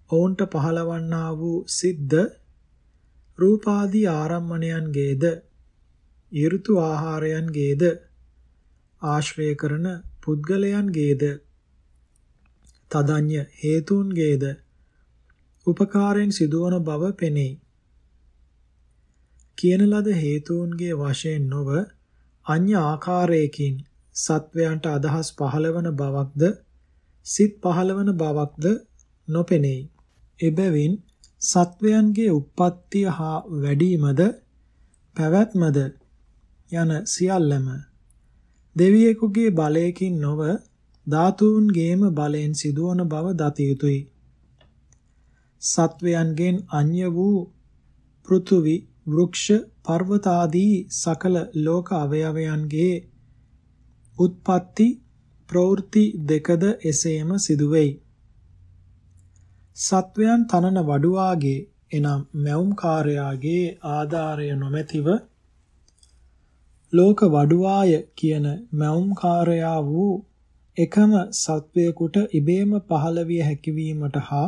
ඔවුන්ට පහළවන්නා වූ සිද්ද රූපාදී ආරම්මණයන්ගේද ඍතු ආහාරයන්ගේද ආශ්‍රය කරන පුද්ගලයන්ගේද තදඤ්‍ය හේතුන්ගේද උපකාරයෙන් සිදුවන බව පෙනෙයි. කියන ලද හේතුන්ගේ වශයෙන් නොව අඤ්‍ය ආකාරයකින් සත්වයන්ට අදහස් පහළවන බවක්ද සිත් පහළවන බවක්ද නොපෙනෙයි. එබැවින් සත්වයන්ගේ උප්පත්තිය හා වැඩිමද පැවැත්මද යන සියල්ලම දෙවියෙකුගේ බලයකින් නොව ධාතුන්ගේම බලයෙන් සිදුවන බව දත යුතුය. සත්වයන්ගෙන් අන්‍ය වූ පෘථුවි වෘක්ෂ පර්වත ආදී සකල ලෝක අවයවයන්ගේ උත්පත්ති ප්‍රවෘත්ති දෙකද එසේම සිදුවේයි. සත්වයන් තනන වඩුවාගේ එනම් මැවුම්කාරයාගේ ආධාරය නොමැතිව ලෝක වඩුවාය කියන මැවුම්කාරයා වූ එකම සත්වයකට ඉබේම පහළ විය හැකිවීමට හා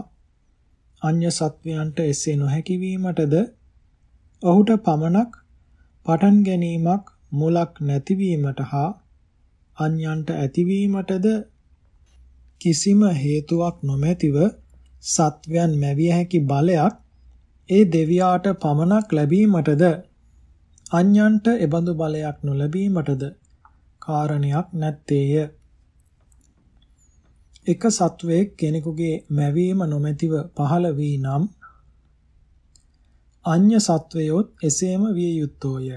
අන්‍ය සත්වයන්ට එසේ නොහැකි වීමටද ඔහුට පමණක් පටන් ගැනීමක් මුලක් නැතිවීමට හා අන්‍යන්ට ඇතිවීමටද කිසිම හේතුවක් නොමැතිව සත්වයන් මැවිය හැකි බලයක් ඒ දෙවියාට පමණක් ලැබීමටද අන්‍යන්ට එබඳු බලයක් නොලැබීමටද කාරණයක් නැත්තේය. එක සත්වයක් කෙනෙකුගේ මැවීම නොමැතිව පහළ වී නම් අන්‍ය සත්වයොත් එසේම විය යුත්තෝය.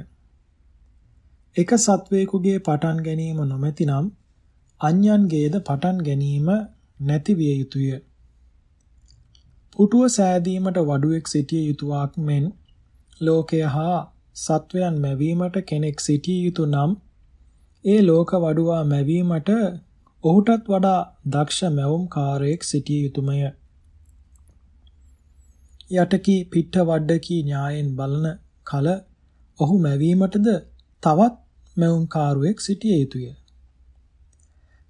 එක සත්වයකගේ පටන් ගැනීම නොමැති නම් අන්‍යන්ගේද පටන් ගැනීම නැති විය යුතුය. පුටුව සෑදීමට වඩුවෙක් සිටිය යුතුයක් මෙන් ලෝකය හා සත්වයන් මැවීමට කෙනෙක් සිටිය යුතු නම් ඒ ලෝක වඩුවා මැවීමට ඔහුටත් වඩා දක්ෂ මැවුම්කාරයෙක් සිටිය යුතුයමය. යටකී පිට්ඨ වඩ්ඩකී න්‍යායෙන් බලන කල ඔහු මැවීමටද තවත් මැවුම්කාරුවෙක් සිටිය යුතුය.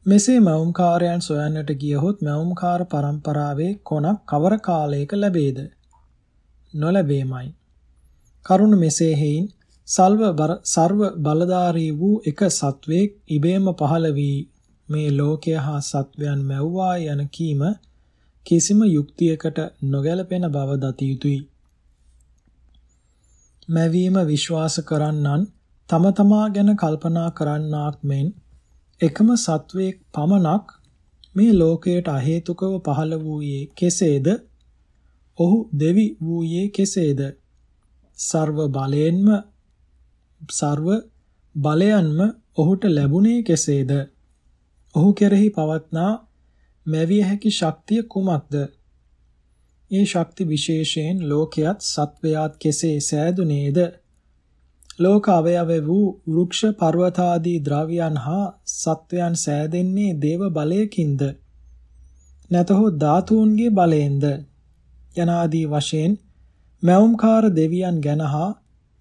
මෙසේ මැවුම්කාරයන් සොයන්නට ගියහොත් මැවුම්කාර පරම්පරාවේ කොනක් කවර කාලයක ලැබේද? නොලැබේමයි. කරුණ මෙසේ හේයින් සල්ව සර්ව බලධාරී වූ එක සත්වයක් ඉබේම පහළ වී මේ ලෝකය හා සත්වයන් මැව්වා යන කීම කිසිම යුක්තියකට නොගැලපෙන බව දතිය යුතුයි. මැවීම විශ්වාස කරන්නන් තම තමා ගැන කල්පනා කරන්නාක් මෙන් එකම සත්වයක් පමණක් මේ ලෝකයට අහේතුකව පහළ වූයේ කෙසේද? ඔහු දෙවි වූයේ කෙසේද? ਸਰව බලයෙන්ම ਸਰව බලයන්ම ඔහුට ලැබුණේ කෙසේද? ඔහු කෙරෙහි පවත්නා මැවිය හැකි ශක්තිය කුමක්ද? ඒ ශක්ති විශේෂයෙන් ලෝකයක් සත්වයාත් කෙසේ සෑදුනේද? ලෝක අවයව වූ වෘක්ෂ පර්වතාදී ද්‍රව්‍යයන් හා සත්වයන් සෑදෙන්නේ දේව බලයකින්ද? නැතහොත් ධාතුන්ගේ බලයෙන්ද? යනාදී වශයෙන් මැවුම්කාර දෙවියන් ගැන හා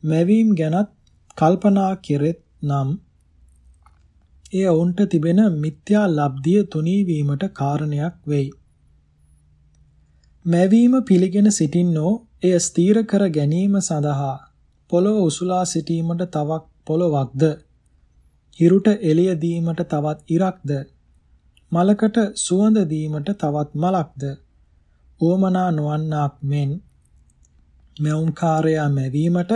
මැවීම් ගැනත් කල්පනා කෙරෙත් නම් එය ඔවුන්ට තිබෙන මිත්‍යා ලබ්ධිය තුනී වීමට කාරණයක් වෙයි. මැවීම පිළිගෙන සිටින්නෝ එය ස්ථීර කර ගැනීම සඳහා පොළොව උසුලා සිටීමට තවක් පොළොවක්ද හිරුට එළිය දීමට තවත් ඉරක්ද මලකට සුවඳ දීමට තවත් මලක්ද උවමනා නොවන්නාක් මෙන් මැවුම්කාරයා මැවීමට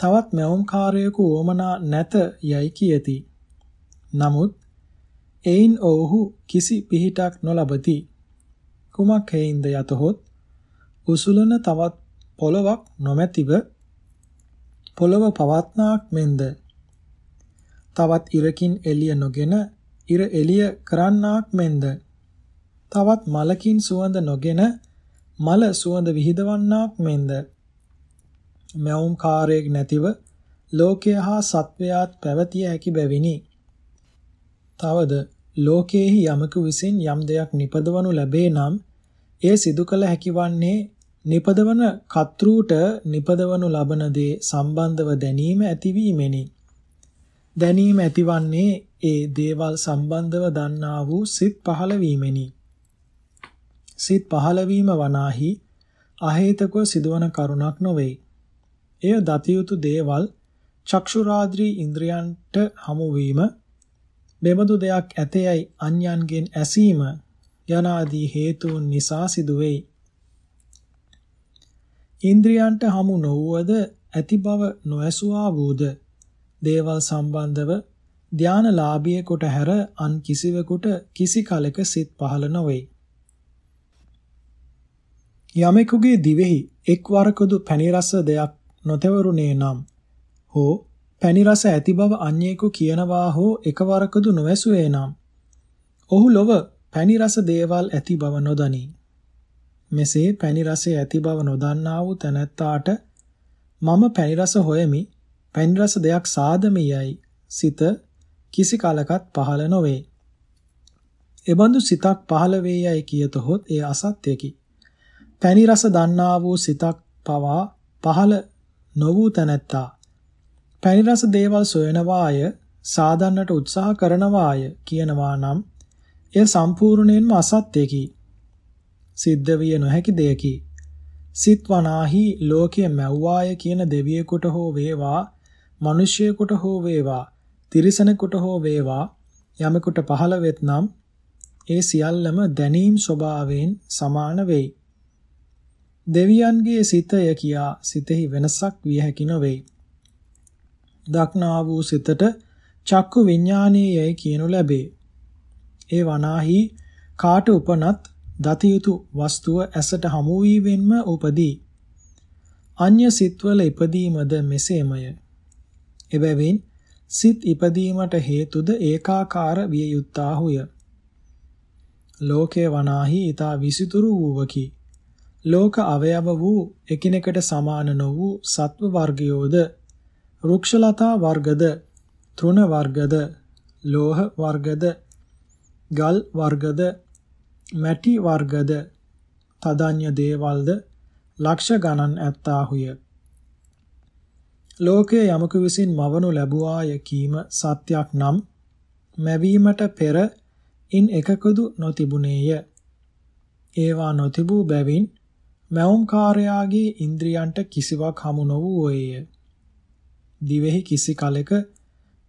තවත් මැවුම්කාරයෙකු උවමනා නැත යයි කියති. නමුත් එයින් ඔවුහු කිසි පිහිටක් නොලබති. කුමක් හේින්ද යතහොත් උසුලන තවත් පොළවක් නොමැතිව පොළව පවත්නාක් මෙන්ද තවත් ඉරකින් එළිය නොගෙන ඉර එළිය කරන්නාක් මෙන්ද තවත් මලකින් සුවඳ නොගෙන මල සුවඳ විහිදවන්නාක් මෙන්ද මැවුම් කාර්යයක් නැතිව ලෝකය හා සත්වයාත් පැවතිය හැකි බැවිනි. තවද ලෝකයේහි යමක විසින් යම් දෙයක් නිපදවනු ලැබේ නම් ඒ සිදු කළ හැකිවන්නේ නිපදවන කතෘට නිපදවනු ලබන දේ සම්බන්ධව දැනීම ඇතිවීමෙනි. දැනීම ඇතිවන්නේ ඒ දේවල් සම්බන්ධව දන්නා වූ සිත් පහළ වීමෙනි. සිත් පහළ වීම වනාහි අහේතකව සිදුවන කරුණක් නොවේ. එය දතියුතු දේවල් චක්ෂුරාද්‍රී ඉන්ද්‍රයන්ට හමු වීම මෙබඳු දෙයක් ඇතේයි අන්‍යයන්ගෙන් ඇසීම යනාදී හේතුන් නිසා සිදුවේයි. ඉන්ද්‍රයන්ට හමු නොවුවද ඇති බව නොඇසුවා වූද දේවල් සම්බන්ධව ධානලාභියෙකුට හැර අන් කිසිවෙකුට කිසි කලක සිත් පහළ නොවේ. යමෙකුගේ දිවෙහි එක් වරකදු පැණි රස දෙයක් නොතෙවරුනේ නම් හෝ පැණි රස ඇති බව අන්‍යයෙකු කියනවා හෝ එකවරකදු නොඇසුවේ නම් ඔහු ලොව පැණි රස දේවල් ඇති බව නොදනී. මෙසේ පැණි රසයේ ඇති බව නොදන්නා වූ තැනැත්තාට මම පැණි රස හොයමි පැණි රස දෙයක් සාදමියයි සිත කිසි කලකත් පහළ නොවේ. එබඳු සිතක් පහළ වේ යයි කියතොත් එය අසත්‍යකි. පැණි රස දන්නා වූ සිතක් පවා පහළ නොවූ තැනැත්තා පැණි රස දේවල් සොයනවාය සාදන්නට උත්සාහ කරනවාය කියනවා නම් එය සම්පූර්ණයෙන්ම අසත්‍යකි. සිද්ධ විය නොහැකි දෙයකි. සිත් වනාහි ලෝකයේ මැව්වාය කියන දෙවියෙකුට හෝ වේවා, මිනිසියෙකුට හෝ වේවා, තිරිසනෙකුට හෝ වේවා යමෙකුට පහළ වෙත්නම් ඒ සියල්ලම දැනීම් ස්වභාවයෙන් සමාන වෙයි. දෙවියන්ගේ සිතය කියා සිතෙහි වෙනසක් විය හැකි නොවේ. දක්නා වූ සිතට චක්කු විඥානයේ යයි කියනු ලැබේ. ඒ වනාහි කාට උපනත් දතියුතු වස්තුව ඇසට හමු වීමෙන්ම උපදී. අන්‍ය සිත්වල ඉපදීමද මෙසේමය. එබැවින් සිත් ඉපදීමට හේතුද ඒකාකාර විය යුත්තාහුය. ලෝකේ වනාහි ඊතා විසිතුරු වූවකි. ලෝක අවයව වූ එකිනෙකට සමාන නො වූ සත්ව වර්ගයෝද වෘක්ෂලතා වර්ගද තෘණ වර්ගද ලෝහ වර්ගද ගල් වර්ගද මැටි වර්ගද තදඤ්‍ය දේවල්ද ලක්ෂ ගණන් ඇත්තාහුය ලෝකයේ යමක විසින් මවනු ලැබුවාය කීම සත්‍යක් නම් මැවීමට පෙර ඉන් එකකදු නොතිබුණේය. ඒවා නොතිබූ බැවින් මැවුම්කාරයාගේ ඉන්ද්‍රියන්ට කිසිවක් හමු නොවූයේය. දිවෙහි කිසි කලෙක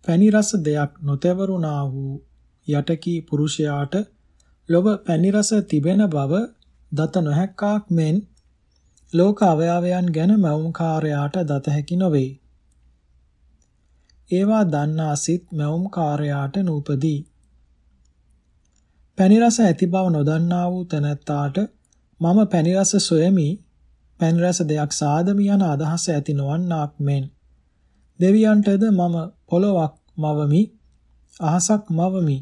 පැණි රස දෙයක් නොතෙවරුණා වූ යටකී පුරුෂයාට ලොව පැණි රස තිබෙන බව දත නොහැක්කාක් මෙන් ලෝක අවයවයන් ගැන මෞම්කාරයාට දත හැකි නොවේ. ඒවා දන්නා සිත් මෞම්කාරයාට නූපදී. පැණි රස ඇති බව නොදන්නා වූ තැනැත්තාට මම පැණි රස සොයමි පැණි රස දෙයක් සාදමි යන අදහස ඇති නොවන්නාක් මෙන් දෙවියන්ටද මම පොළොවක් මවමි අහසක් මවමි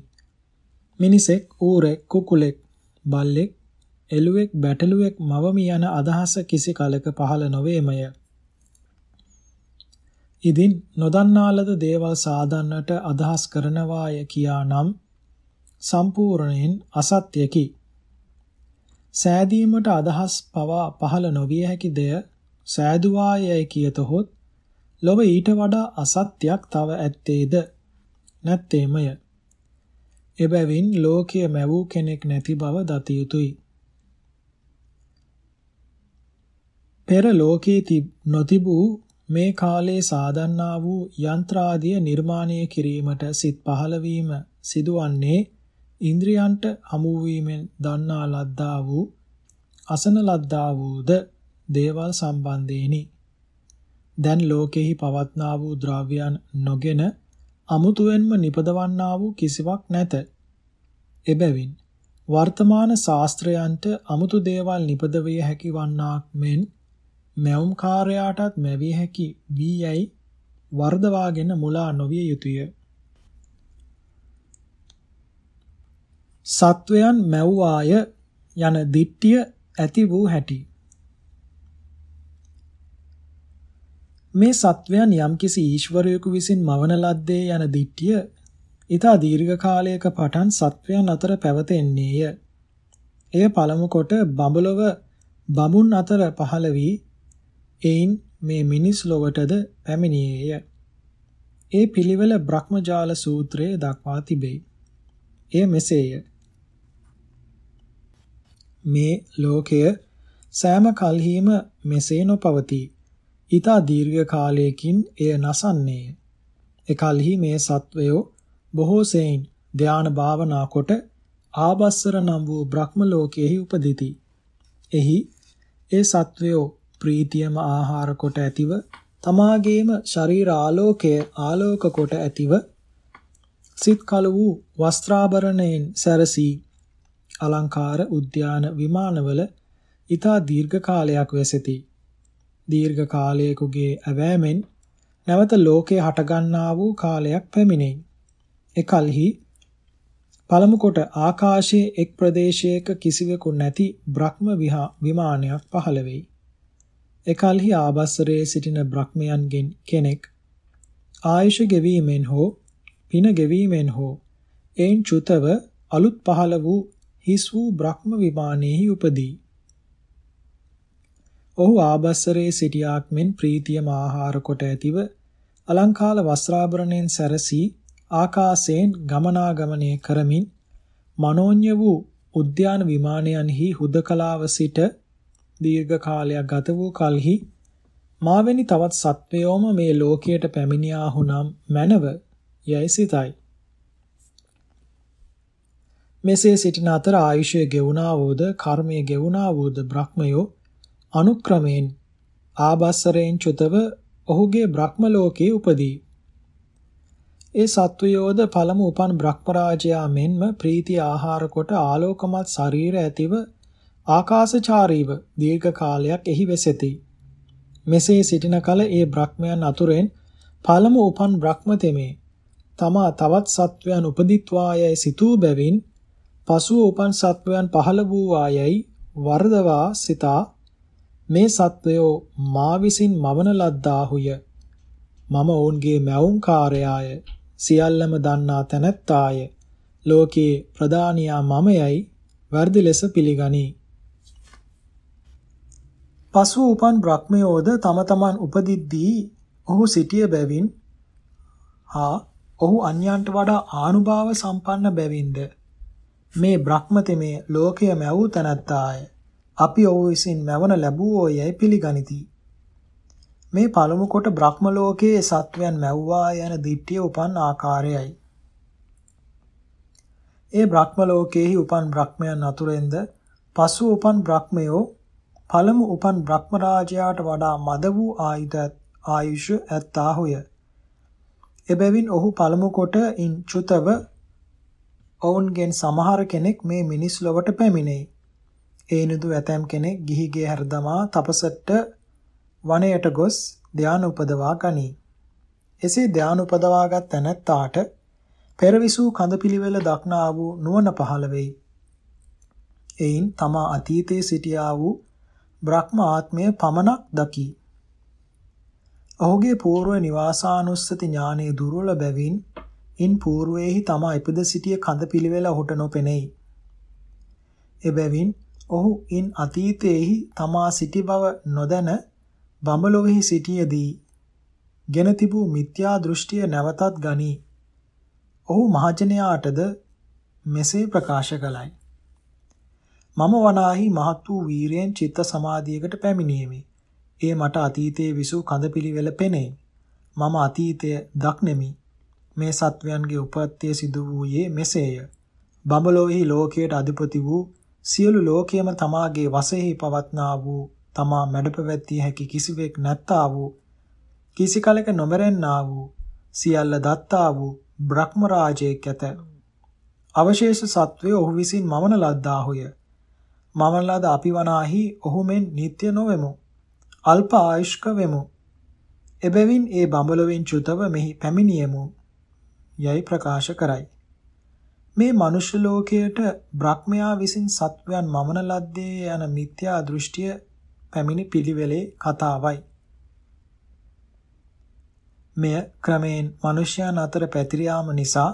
මිනිසෙක් ඌරෙක් කුකුලෙක් බල්ලෙක් එළුවෙක් බැටළුවෙක් මවමි යන අදහස කිසි කලක පහළ නොවේමය. ඉදින් නොදන්නාලද දේවල් සාදන්නට අදහස් කරනවාය කියා නම් සම්පූර්ණයෙන් අසත්‍යකි. සෑදීමට අදහස් පවා පහළ නොවිය හැකි දෙය සෑදුවායයි කියතොත් ලොව ඊට වඩා අසත්‍යක් තව ඇත්තේද නැත්තේමය. එබැවින් ලෝකයේ මැවූ කෙනෙක් නැති බව දත යුතුය. පෙර ලෝකයේ නොතිබූ මේ කාලේ සාදන්නා වූ යන්ත්‍රාදිය නිර්මාණය කිරීමට සිත් පහළවීම සිදුවන්නේ ඉන්ද්‍රියන්ට හමු වීමෙන් දන්නා ලද්දා වූ අසන ලද්දා වූද දේවල් සම්බන්ධේනි. දැන් ලෝකෙහි පවත්නා වූ ද්‍රව්‍යයන් නොගෙන අමුතුවෙන්ම නිපදවන්නා වූ කිසිවක් නැත. එබැවින් වර්තමාන ශාස්ත්‍රයන්ට අමුතු දේවල් නිපදවිය හැකි වන්නාක් මෙන් මැවුම් කාර්යයටත් මැවිය හැකි වී යයි වර්ධවාගෙන මුලා නොවිය යුතුය. සත්වයන් මැව්වාය යන දිට්ඨිය ඇති වූ හැටි මේ සත්වයන් යම්කිසි ඊශ්වරයෙකු විසින් මවන ලද්දේ යන දිට්ඨිය ඊතා දීර්ඝ කාලයක පටන් සත්වයන් අතර පැවතෙන්නේය. එය පළමු කොට බඹලොව බමුන් අතර පහළ වී එයින් මේ මිනිස් ලොවටද පැමිණියේය. ඒ පිළිවෙල බ්‍රහ්මජාල සූත්‍රයේ දක්වා තිබේ. එය මෙසේය. මේ ලෝකය සෑම කල්හිම මෙසේ නොපවතී. ඊතා දීර්ඝ කාලයකින් එය නසන්නේය. එකල්හි මේ සත්වයෝ බොහෝ සෙයින් ධාන භාවනා කොට ආබස්සර නම් වූ බ්‍රහ්ම ලෝකයෙහි උපදිති. එහි ඒ සත්වයෝ ප්‍රීතියම ආහාර කොට ඇතිව තමාගේම ශරීර ආලෝකය ආලෝක කොට ඇතිව සිත් කල වූ වස්ත්‍රාභරණයෙන් සැරසී අලංකාර උද්‍යාන විමානවල ඊතා දීර්ඝ කාලයක් වෙසෙති. දීර්ඝ කාලයකගේ ඇවෑමෙන් නැවත ලෝකේ හටගන්නා වූ කාලයක් පැමිණෙයි. එකල්හි පළමු කොට ආකාශයේ එක් ප්‍රදේශයක කිසිවෙකු නැති බ්‍රහ්ම විමානයක් පහළ වෙයි. එකල්හි ආබස්සරයේ සිටින බ්‍රහ්මයන්ගෙන් කෙනෙක් ආයුෂ ගෙවීමෙන් හෝ පින ගෙවීමෙන් හෝ එයින් චුතව අලුත් පහළ වූ හිස් වූ බ්‍රහ්ම විමානයේහි උපදී. ඔහු ආබස්සරයේ සිටියාක් මෙන් ප්‍රීතියම ආහාර කොට ඇතිව අලංකාල වස්ත්‍රාභරණයෙන් සැරසී ආකාශයෙන් ගමනාගමනය කරමින් මනෝඤ්‍ය වූ උද්‍යාන විමානයන්හි හුදකලාව සිට දීර්ඝ කාලයක් ගත වූ කලෙහි මාවැනි තවත් සත්වයෝම මේ ලෝකයට පැමිණියාහුනම් මැනව යයි සිතයි. මෙසේ සිටින අතර ආයුෂය ගෙවුණා වූද කර්මය ගෙවුණා වූද බ්‍රහ්මයෝ අනුක්‍රමයෙන් ආබස්සරයෙන් චුතව ඔහුගේ බ්‍රහ්ම ලෝකයේ උපදී. ඒ සත්වයෝද පළමු උපන් බ්‍රහ්මරාජයා මෙන්ම ප්‍රීති ආහාර කොට ආලෝකමත් ශරීර ඇතිව ආකාශචාරීව දීර්ඝ කාලයක් එහි වෙසෙති. මෙසේ සිටින කල ඒ බ්‍රහ්මයන් අතුරෙන් පළමු උපන් බ්‍රහ්ම තෙමේ තමා තවත් සත්වයන් උපදිත්වායයි සිතූ බැවින් පසුව උපන් සත්වයන් පහළ වූ ආයයි වර්ධවා සිතා මේ සත්වයෝ මා විසින් මවන ලද්දාහුය. මම ඔවුන්ගේ මැවුම් කාර්යය සියල්ලම දන්නා තැනැත්තාය. ලෝකේ ප්‍රධානියා මමයයි. වර්ධි ලෙස පිළිගනී. පසු උපන් බ්‍රහ්මයෝද තම තමන් උපදිද්දී ඔහු සිටිය බැවින් හා ඔහු අන්‍යයන්ට වඩා ආනුභාව සම්පන්න බැවින්ද? මේ බ්‍රහ්මතෙමේ ලෝකය මැවූ තැනැත්තාය. අපි ඔහු විසින් මැවන ලැබුවෝ යැයි පිළිගනිති. මේ පළමු කොට බ්‍රහ්ම ලෝකයේ සත්වයන් මැව්වා යන දිට්ඨිය උපන් ආකාරයයි. ඒ බ්‍රහ්ම ලෝකයේහි උපන් බ්‍රහ්මයන් අතුරෙන්ද පසු උපන් බ්‍රහ්මයෝ පළමු උපන් බ්‍රහ්ම රාජයාට වඩා මද වූ ආයුධ ආයුෂ ඇත්තාහුය. එබැවින් ඔහු පළමු කොට ඉන් චුතව ඔවුන්ගෙන් සමහර කෙනෙක් මේ මිනිස් ලොවට පැමිණෙයි. ඒ නිදු ඇතැම් කෙනෙක් ගිහිගේ හැර දමා තපසට වනයට ගොස් ධානය උපදවා ගනී. එසේ ධානය උපදවාගත් තැනැත්තාට පෙරවිසූ කඳපිලිවෙල දක්නා වූ නුවණ පහළ වෙයි. එයින් තමා අතීතයේ සිටියා වූ බ්‍රහ්ම ආත්මය පමණක් දකි. ඔහුගේ పూర్ව නිවාසානුස්සති ඥානයේ දුර්වල බැවින් ඉන් పూర్වයේහි තමා ඉපද සිටිය කඳ පිළිවෙල ඔහුට නොපෙනෙයි. එබැවින් ඔහු ඉන් අතීතයේහි තමා සිටි බව නොදැන බඹලොවෙහි සිටියේදී ගෙන තිබූ මිත්‍යා දෘෂ්ටිය නැවතත් ගනී. ඔහු මහජනයාටද මෙසේ ප්‍රකාශ කළයි. මම වනාහි මහත් වූ වීරයෙන් චිත්ත සමාධියකට පැමිණීමේ ඒ මට අතීතයේ විසූ කඳපිලිවෙල පෙනේ. මම අතීතය දක්නෙමි. මේ සත්වයන්ගේ උපත්තිය සිදු වූයේ මෙසේය. බඹලොවෙහි ලෝකයට අධිපති වූ සියලු ලෝකයේම තමාගේ වශයෙහි පවත්නා වූ තමා මැඩපැවැත්තිය හැකි කිසිවෙක් නැත්තා වූ කිසි කලක නොමරෙන්නා වූ සියල්ල දත්තා වූ බ්‍රහ්ම රාජයෙක් ඇත. අවශේෂ සත්වය ඔහු විසින් මවන ලද්දාහුය. මවන ලද අපි වනාහි ඔහු මෙන් නিত্য නොවෙමු. අල්ප ආයුෂ්ක වෙමු. එබැවින් ඒ බඹලොවෙන් චුතව මෙහි පැමිණියෙමු යයි ප්‍රකාශ කරයි. මේ මනුෂ්‍ය ලෝකයට බ්‍රහ්මයා විසින් සත්වයන් මමන ලද්දේ යන මිත්‍යා දෘෂ්ටිය පැමිණි පිළිවෙලේ කතාවයි. මෙය ක්‍රමයෙන් මනුෂ්‍යයන් අතර පැතිර නිසා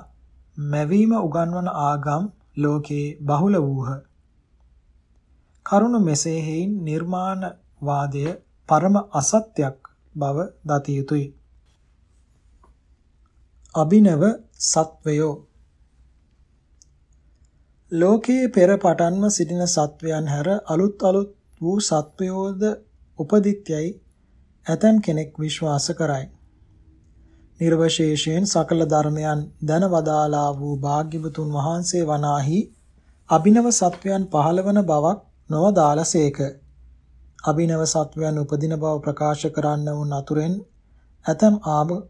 මැවීම උගන්වන ආගම් ලෝකේ බහුල වූහ. කරුණ මෙසේ හේයින් නිර්මාණ වාදය පරම අසත්‍යක් බව දත යුතුය. අභිනව සත්වයෝ ලෝකයේ පෙර පටන්ම සිටින සත්වයන් හැර අලුත් අලුත් වූ සත්වයෝද උපදිත්‍යයි ඇතම් කෙනෙක් විශ්වාස කරයි. නිර්වශේෂයෙන් සකල ධර්මයන් දැන වදාලා වූ භාග්‍යවතුන් වහන්සේ වනාහි අභිනව සත්වයන් පහළවන බවක් නොවදාලසේක. අභිනව සත්වයන් උපදින බව ප්‍රකාශ කරන්න වුන් අතුරෙන් ඇතම්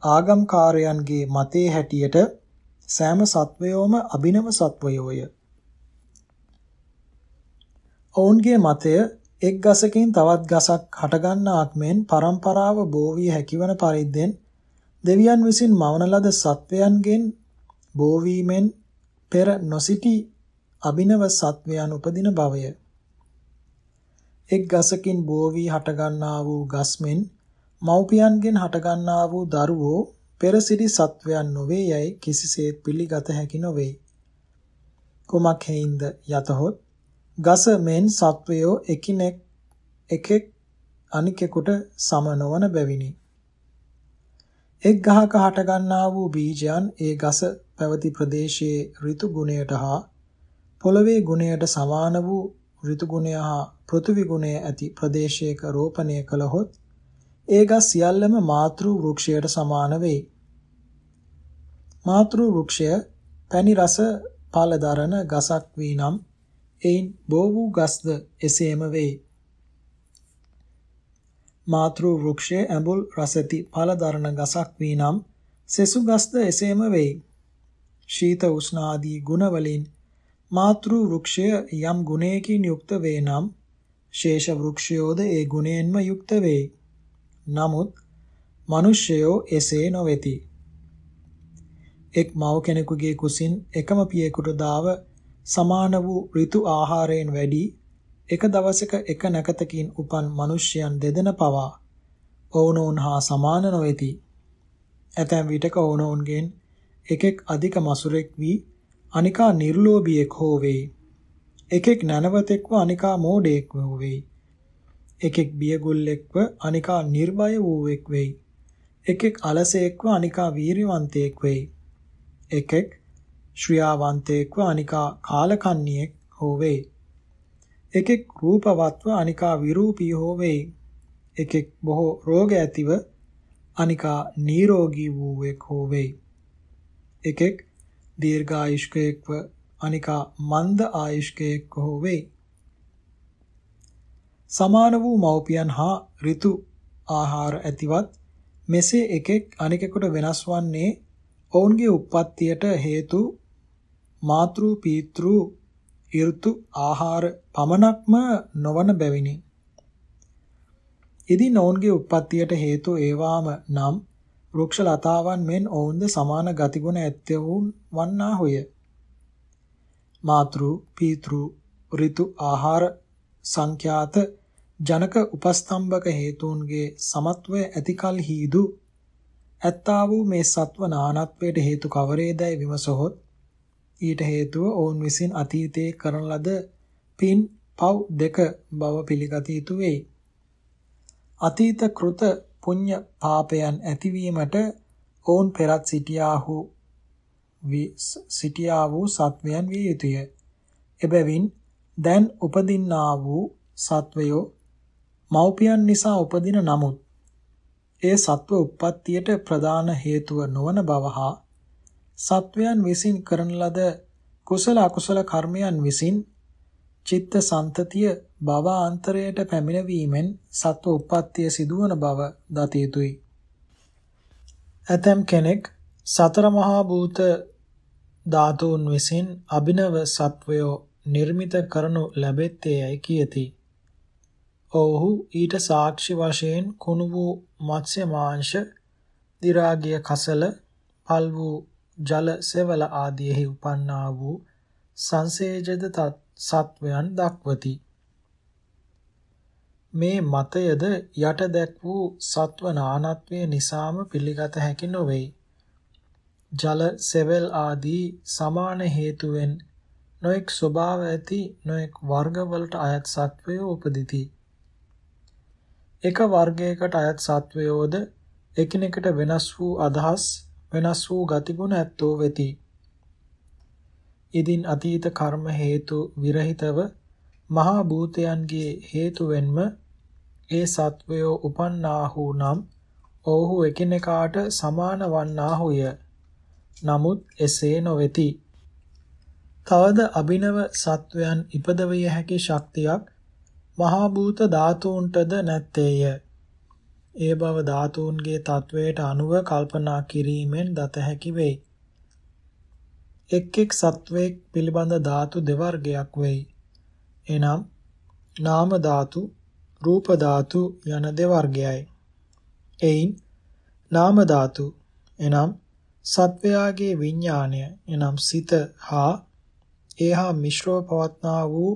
ආගම්කාරයන්ගේ මතේ හැටියට සෑම සත්වයෝම අභිනව සත්වයෝය. ඔවුන්ගේ මතය එක් ගසකින් තවත් ගසක් හටගන්නාක් මෙන් පරම්පරාව බෝ විය හැකිවන පරිද්දෙන් දෙවියන් විසින් මවන ලද සත්වයන්ගෙන් බෝ වීමෙන් පෙර නොසිටි අභිනව සත්වයන් උපදින බවය. එක් ගසකින් බෝ වී හටගන්නා වූ ගස්මෙන් මව්පියන්ගෙන් හටගන්නා වූ දරුවෝ පෙර සිටි සත්වයන් නොවේ යයි කිසිසේත් පිළිගත හැකි නොවේ. කුමක් හේින්ද යතහොත් ගස මෙන් සත්වයෝ එකිනෙක එකෙක් අනිකෙකුට සම නොවන බැවිනි. එක් ගහක හටගන්නා වූ බීජයන් ඒ ගස පැවති ප්‍රදේශයේ ඍතු ගුණයට හා පොළවේ ගුණයට සමාන වූ ඍතු ගුණය හා පෘථිවි ගුණය ඇති ප්‍රදේශයක රෝපණය කළහොත් ඒ ගස් සියල්ලම මාතෘ වෘක්ෂයට සමාන වෙයි. මාතෘ වෘක්ෂය පැණි රස ඵල දරන ගසක් වී නම් එයින් බෝ වූ ගස්ද එසේම වෙයි. මාතෘ වෘක්ෂයේ ඇඹුල් රසති ඵල දරන ගසක් වී නම් සෙසු ගස්ද එසේම වෙයි. ශීත උෂ්ණ ආදී ගුණ වලින් මාතෘ වෘක්ෂය යම් ගුණයකින් යුක්ත වේ නම් ශේෂ වෘක්ෂයෝද ඒ ගුණයෙන්ම යුක්ත වේ. නමුත් මිනිසයෝ එසේ නොවේති. එක් මව කෙනෙකුගේ කුසින් එකම පියෙකුට දාව සමාන වූ ඍතු ආහාරයෙන් වැඩි එක දවසක එක නැකතකින් උපන් මිනිසයන් දෙදෙන පවා ඔවුනොවුන් හා සමාන නොවේති. ඇතැම් විටක ඔවුනොවුන්ගෙන් එකෙක් අධික මසුරෙක් වී අනිකා නිර්ලෝභියෙක් හෝ වෙයි. එකෙක් නැනවතෙක්ව අනිකා මෝඩයෙක්ව වෙයි. එකෙක් බියගුල්ලෙක්ව අනිකා නිර්භය වූවෙක් වෙයි. එකෙක් අලසෙක්ව අනිකා වීරියවන්තයෙක් වෙයි. එකෙක් ශ්‍රියාවන්තයෙක්ව අනිකා කාලකන්ණියෙක් හෝ වෙයි. එකෙක් රූපවත්ව අනිකා විරූපී හෝ වෙයි. එකෙක් බොහෝ රෝග ඇතිව අනිකා නිරෝගී වූවෙක් හෝ වෙයි. එකෙක් දීර්ඝායුෂ්කයෙක්ව අනිකා මන්ද ආයුෂ්කයෙක් හෝ වෙයි. සමාන වූ මව්පියන් හා ඍතු ආහාර ඇතිවත් මෙසේ එකෙක් අනිකෙකුට වෙනස් වන්නේ ඔවුන්ගේ උප්පත්තියට හේතු මාතෘ පීතෘ ඍතු ආහාර පමණක්ම නොවන බැවිනි. ඉදින් ඔවුන්ගේ උප්පත්තියට හේතු ඒවාම නම් වෘක්ෂ ලතාවන් මෙන් ඔවුන්ද සමාන ගතිගුණ ඇත්තවුන් වන්නාහුය. මාතෘ පීතෘ ඍතු ආහාර සංඛ්‍යාත ජනක උපස්තම්භක හේතුන්ගේ සමත්වය ඇතිකල්හිදු ඇත්තා වූ මේ සත්ව නානත්වයට හේතු කවරේදයි විමසොත් ඊට හේතුව ඔවුන් විසින් අතීතයේ කරන ලද පින් පව් දෙක බව පිළිගත යුතු වෙයි. අතීත කෘත පුඤ්ඤ පාපයන් ඇතිවීමට ඔවුන් පෙරත් සිටියාහු සිටියා වූ සත්වයන් විය යුතුය. එබැවින් දැන් උපදින්නා වූ සත්වයෝ මව්පියන් නිසා උපදින නමුත් ඒ සත්ව උප්පත්තියට ප්‍රධාන හේතුව නොවන බව හා සත්වයන් විසින් කරන ලද කුසල අකුසල කර්මයන් විසින් චිත්ත සන්තතිය භවාන්තරයට පැමිණවීමෙන් සත්ව උප්පත්තිය සිදුවන බව දත යුතුයි. ඇතම් කෙනෙක් සතර මහා භූත ධාතුන් විසින් අභිනව සත්වයෝ නිර්මිත කරනු ලැබෙත්තේ යයි කියති. ඔව්හු ඊට සාක්ෂි වශයෙන් කුණු වූ මත්ස්‍ය මාංශ, දි รา ගිය කසල, පල් වූ ජල සෙවල ආදීෙහි උපන්නා වූ සංසේජද සත්වයන් දක්වති. මේ මතයද යට දැක් වූ සත්ව නානත්වය නිසාම පිළිගත හැකි නොවේ. ජල සෙවල් ආදී සමාන හේතුවෙන් නොඑක් ස්වභාව ඇති නොඑක් වර්ගවලට අයත් සත්වයෝ උපදිති. එක වර්ගයකට අයත් සත්වයෝද එකිනෙකට වෙනස් වූ අදහස් වෙනස් වූ ගතිගුණ ඇත්තෝ වෙති. ඉදින් අතීත කර්ම හේතු විරහිතව මහා භූතයන්ගේ හේතුවෙන්ම ඒ සත්වයෝ උපන්නාහු නම් ඔව්හු එකිනෙකාට සමාන වන්නාහුය. නමුත් එසේ නොවේති. තවද අභිනව සත්වයන් ඉපදවිය හැකි ශක්තියක් මහා භූත ධාතුන්ටද නැත්තේය. ඒ බව ධාතුන්ගේ තත්වයට අනුව කල්පනා කිරීමෙන් දත හැකි වෙයි. එක් එක් සත්වයක් පිළිබඳ ධාතු දෙවර්ගයක් වෙයි. එනම් නාම ධාතු, රූප ධාතු යන දෙවර්ගයයි. එයින් නාම ධාතු එනම් සත්වයාගේ විඥාණය එනම් සිත හා ඒහා මිශ්‍රව පවත්නා වූ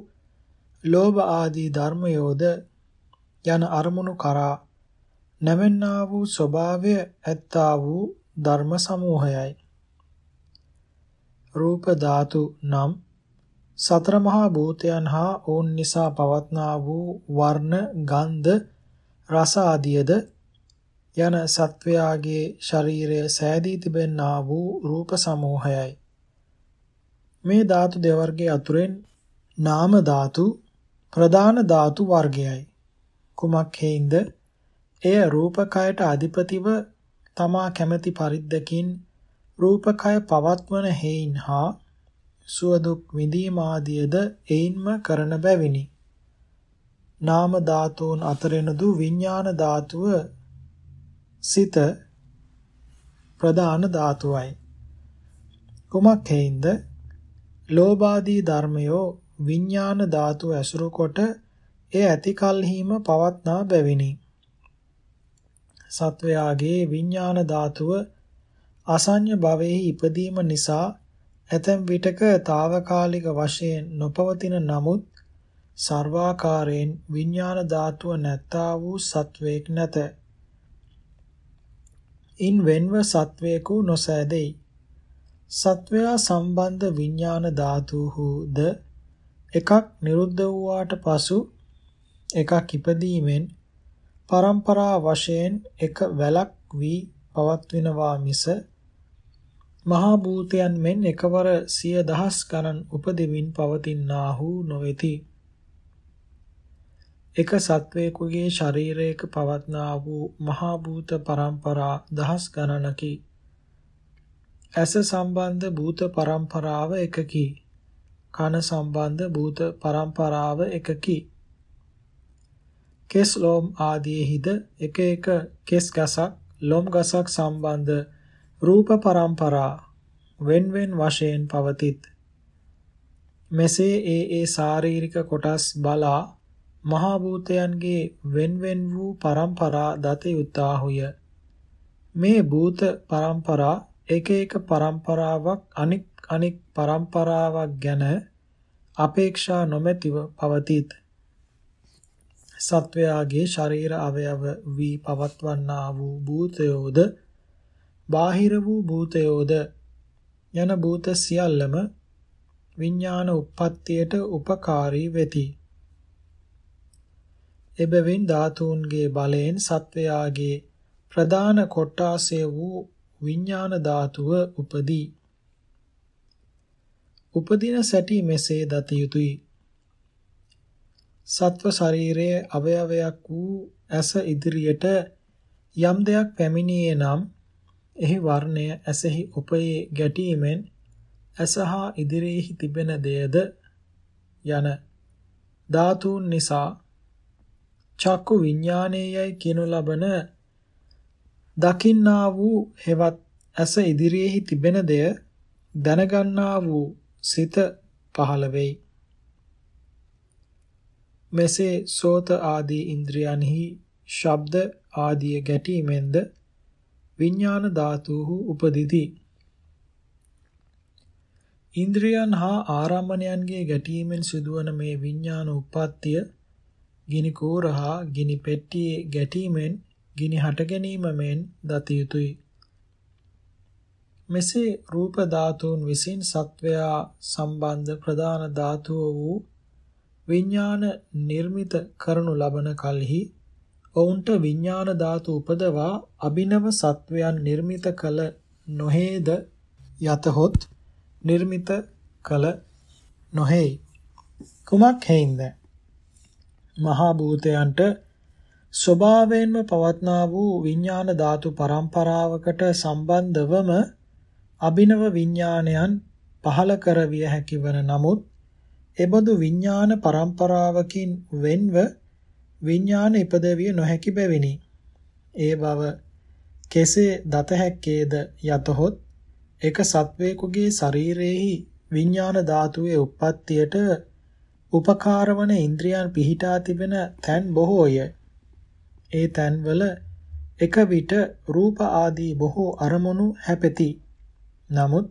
ලෝභ ආදී ධර්මයෝද යන අරමුණු කරා නැමෙන්නා වූ ස්වභාවය ඇත්තා වූ ධර්ම සමූහයයි. රූප ධාතු නම් සතර මහා භූතයන් හා ඕන් නිසා පවත්නා වූ වර්ණ, ගන්ධ, රස ආදියද යන සත්වයාගේ ශරීරය සෑදී තිබෙන්නා වූ රූප සමූහයයි. මේ ධාතු දෙවර්ගයේ අතුරෙන් නාම ධාතු ප්‍රධාන ධාතු වර්ගයයි. කුමක් හේින්ද? එය රූපකයට අධිපතිව තමා කැමැති පරිද්දකින් රූපකය පවත්වන හේයින් හා සුව දුක් විඳීම ආදියද එයින්ම කරන බැවිනි. නාම ධාතුන් අතරිනදු විඥාන ධාතුව සිත ප්‍රධාන ධාතුවයි. කුමක් හේින්ද? ලෝභාදී ධර්මයෝ විඥාන ධාතුව ඇසුරු කොට එය ඇති කලහිම පවත්නා බැවිනි. සත්වයාගේ විඥාන ධාතුව අසඤ්ඤ භවයේ ඉපදීම නිසා ඇතැම් විටක తాවකාලික වශයෙන් නොපවතින නමුත් සර්වාකාරයෙන් විඥාන ධාතුව නැත්තා වූ සත්වයක් නැත. ඉන් වෙන්ව සත්වයෙකු නොසෑදෙයි. සත්වයා සම්බන්ධ විඥාන ධාතුහුද එකක් නිරුද්ධ වූාට පසු එකක් ඉපදීමෙන් પરම්පරා වශයෙන් එක වැලක් වී පවත්විනවා මිස මහා භූතයන් මෙන් එකවර සිය දහස් ගණන් උපදෙමින් පවතිනාහු නොවේති. එක සත්වයකගේ ශරීරයක පවත්නා වූ මහා භූත පරම්පරා දහස් ගණනකි. ඇස සම්බන්ධ භූත පරම්පරාව එකකි. කන සම්බන්ධ භූත පරම්පරාව එකකි. කෙස් ලොම් ආදීෙහිද එක එක කෙස් ගසක් ලොම් ගසක් සම්බන්ධ රූප පරම්පරා wen wen වශයෙන් පවතිත්. මෙසේ ඒ ඒ ශාරීරික කොටස් බලා මහා භූතයන්ගේ wen wen වූ පරම්පරා දත යුතාහුය. මේ භූත පරම්පරා එක එක පරම්පරාවක් අනික් අනික් පරම්පරාවක් ගැන අපේක්ෂා නොමැතිව පවතිත්. සත්වයාගේ ශරීර අවයව වී පවත්වන්නා වූ භූතයෝද බාහිර වූ භූතයෝද යන භූත සියල්ලම විඥාන උප්පත්තියට උපකාරී වෙති. එබැවින් ධාතුන්ගේ බලයෙන් සත්වයාගේ ප්‍රධාන කොටාසය වූ විඥාන ධාතුව උපදී. උපදින සැටි මෙසේ දත යුතුය. සත්ව ශරීරයේ අවයවයක් වූ ඇස ඉදිරියට යම් දෙයක් පැමිණියේ නම් එහි වර්ණය ඇසෙහි උපයේ ගැටීමෙන් ඇස හා ඉදිරියෙහි තිබෙන දෙයද යන ධාතුන් නිසා චක්කු විඥානයේයි කියනු ලබන දකින්නා වූ හෙවත් ඇස ඉදිරියෙහි තිබෙන දෙය දැනගන්නා වූ සිත පහළ වෙයි. මෙසේ සෝත ආදී ඉන්ද්‍රියන්හි ශබ්ද ආදී ගැටීමෙන්ද විඥාන ධාතුහු උපදිති. ඉන්ද්‍රියන් හා ආරම්මණයන්ගේ ගැටීමෙන් සිදුවන මේ විඥාන උප්පත්තිය ගිනි කෝර හා ගිනි පෙට්ටියේ ගැටීමෙන් ගිනි හට ගැනීම මෙන් දත යුතුය. මෙසේ රූප ධාතුන් විසින් සත්වයා සම්බන්ධ ප්‍රධාන ධාතුව වූ විඥාන නිර්මිත කරනු ලබන කලෙහි ඔවුන්ට විඥාන ධාතු උපදවා අභිනව සත්වයන් නිර්මිත කළ නොහේද යතහොත් නිර්මිත කළ නොහේ කුමක් හේින්ද? මහා භූතයන්ට ස්වභාවයෙන්ම පවත්නා වූ විඥාන ධාතු පරම්පරාවකට සම්බන්ධවම අභිනව විඥානයන් පහල කරවිය හැකි වන නමුත් එබඳු විඥාන පරම්පරාවකින් වෙන්ව විඥාන ඉපදවිය නොහැකි බැවිනි. ඒ බව කෙසේ දත හැක්කේද යතහොත් එක සත්වේකුගේ ශරීරයේහි විඥාන ධාතුවේ උප්පත්තියට උපකාරවන ඉන්ද්‍රියන් පිහිටා තිබෙන තැන් බොහෝය. ඒ තැන්වල එක විට රූප ආදී බොහෝ අරමුණු හැපෙති. නමුත්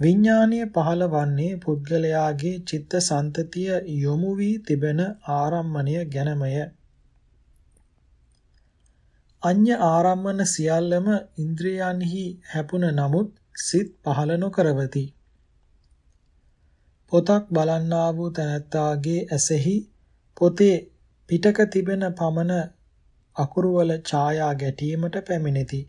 විඥානීය පහළවන්නේ පුද්ගලයාගේ චිත්ත සන්තතිය යොමු වී තිබෙන ආරම්මණය ගැනමය. අඤ්‍ය ආරම්මන සියල්ලම ඉන්ද්‍රියන්හි හැපුණ නමුත් සිත් පහළ නොකරවති. පොතක් බලන්නා වූ තැනැත්තාගේ ඇසෙහි පොතේ පිටක තිබෙන පමණ අකුරුවල ඡායා ගැටීමට පැමිණෙති.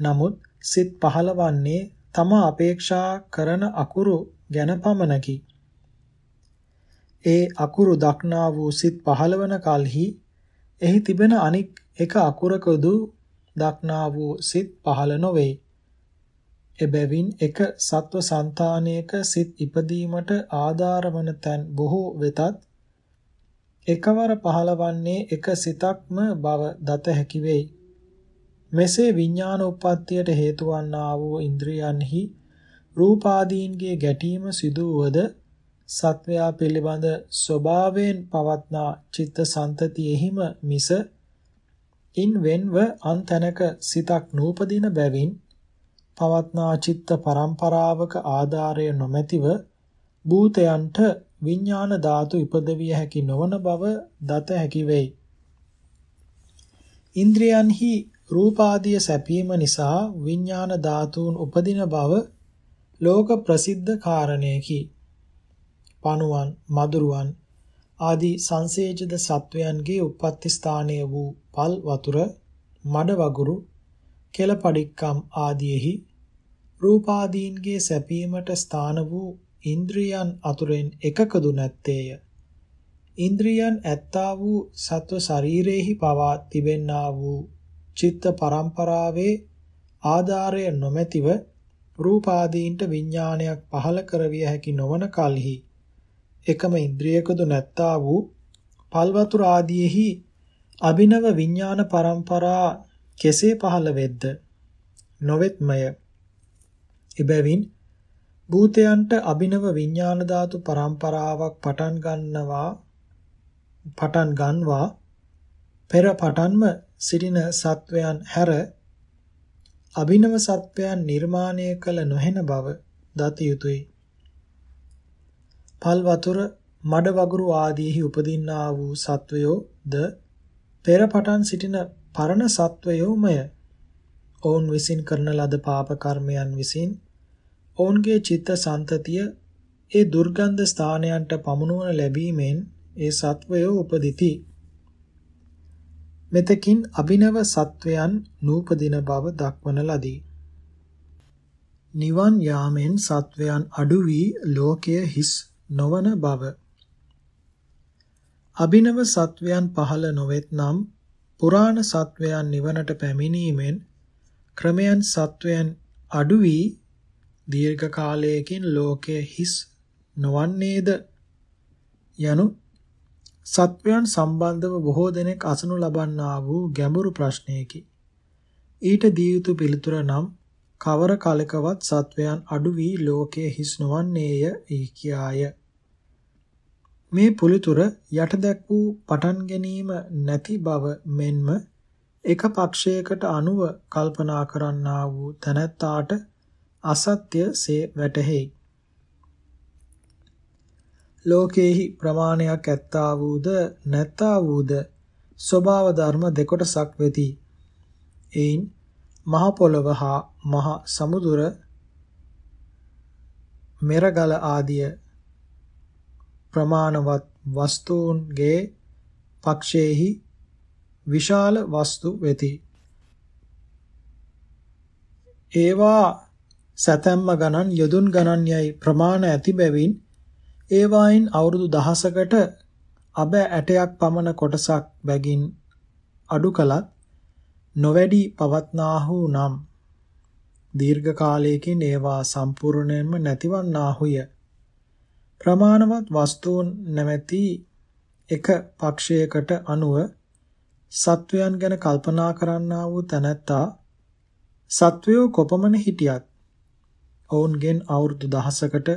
නමුත් සිත් පහළවන්නේ තම අපේක්ෂා කරන අකුරු ගැන පමණකි. ඒ අකුරු දක්නා වූ සිත් පහළවන කලෙහි එහි තිබෙන අනික් එක අකුරකදු දක්නා වූ සිත් පහළ නොවේ. එබැවින් එක සත්ව సంతානයක සිත් ඉපදීමට ආධාර වන තැන් බොහෝ වෙතත් එකවර පහළවන්නේ එක සිතක්ම බව දත හැකි වෙයි. මෙසේ විඥාන උප්පත්තියට හේතු වන්නා වූ ඉන්ද්‍රියන්හි රූපාදීන්ගේ ගැටීම සිදුවද සත්වයා පිළිබඳ ස්වභාවයෙන් පවත්නා චිත්ත සන්තතියෙහිම මිස ඉන් වෙන්ව අන්තනක සිතක් නූපදින බැවින් පවත්නා චිත්ත පරම්පරාවක ආධාරය නොමැතිව භූතයන්ට විඥාන ධාතු ඉපදවිය හැකි නොවන බව දත හැකි වෙයි. ඉන්ද්‍රයන්හි රූපාදිය සැපීම නිසා විඥාන ධාතුන් උපදින බව ලෝක ප්‍රසිද්ධ කාරණයකි. පණුවන්, මදුරුවන් ආදී සංසේජද සත්වයන්ගේ උප්පත්ති ස්ථානය වූ පල් වතුර, මඩ වගුරු, කෙලපඩික්කම් ආදීෙහි රූපාදීන්ගේ සැපීමට ස්ථාන වූ ඉන්ද්‍රියන් අතුරෙන් එකකදු නැත්තේය. ඉන්ද්‍රියන් ඇත්තා වූ සත්ව ශරීරේහි පවා තිබෙන්නා වූ චිත්ත පරම්පරාවේ ආධාරය නොමැතිව රූපාදීන්ට විඥානයක් පහළ කරවිය හැකි නොවන කලෙහි එකම ඉන්ද්‍රියකදු නැත්තා වූ පල්වතුර ආදීෙහි අභිනව විඥාන පරම්පරා කෙසේ පහළ වෙද්ද? නොවෙත්මය. එබැවින් භූතයන්ට අභිනව විඥාන ධාතු පරම්පරාවක් පටන් ගන්නවා පටන් ගන්වා පෙර පටන්ම සිටින සත්වයන් හැර අභිනව සත්වයන් නිර්මාණය කළ නොහෙන බව දත යුතුය. පල් වතුර මඩ වගුරු ආදීහි උපදින්නා වූ සත්වයෝ ද පෙර පටන් සිටින පරණ සත්වයෝමය. ඔවුන් විසින් කරන ලද පාප කර්මයන් විසින් ඔවුන්ගේ චිත්ත සන්තතිය ඒ දුර්ගන්ධ ස්ථානයන්ට පමුණුවන ලැබීමෙන් ඒ සත්වයෝ උපදිති. මෙතකින් අභිනව සත්වයන් නූපදින බව දක්වන ලදී. නිවන් යාමෙන් සත්වයන් අඩු වී ලෝකය හිස් නොවන බව අභිනව සත්වයන් පහළ නොවෙත් නම් පුරාණ සත්වයන් නිවනට පැමිණීමෙන් ක්‍රමයන් සත්වයන් අඩු වී දීර්ඝ කාලයකින් ලෝකය හිස් නොවන්නේද යනු සත්වයන් සම්බන්ධව බොහෝ දෙනෙක් අසනු ලබන්නා වූ ගැඹුරු ප්‍රශ්නයකි. ඊට දී යුතු පිළිතුර නම් කවර කලකවත් සත්වයන් අඩු වී ලෝකයේ හිස් නොවන්නේය ඊ කියාය. මේ පුලිතුර යට දැක් වූ පටන් ගැනීම නැති බව මෙන්ම එක පක්ෂයකට අනුව කල්පනා කරන්නා වූ තැනැත්තාට අසත්‍ය සේ වැටහෙයි. ලෝකේහි ප්‍රමාණයක් ඇත්තා වූද නැත්තා වූද ස්වභාව ධර්ම දෙකොටසක් වෙති. එයින් මහ පොළව හා මහ සමුදුර මෙරගල ආදිය ප්‍රමාණවත් වස්තුන්ගේ පක්ෂයේහි විශාල වස්තු වෙති. ඒවා සතැම්ම ගණන් යොදුන් ගණන් යයි ප්‍රමාණ ඇති බැවින් ඒවායින් අවුරුදු දහසකට අබ ඇටයක් පමණ කොටසක් බැගින් අඩු කලත් නොවැඩි පවත්නාහු නම් දීර්ඝ කාලයකින් ඒවා සම්පූර්ණයෙන්ම නැතිවන්නාහුය. ප්‍රමාණවත් වස්තුන් නැමැති එක පක්ෂයකට අනුව සත්වයන් ගැන කල්පනා කරන්නා වූ තැනැත්තා සත්වයෝ කොපමණ හිටියත් ඔවුන්ගෙන් අවුරුදු දහසකට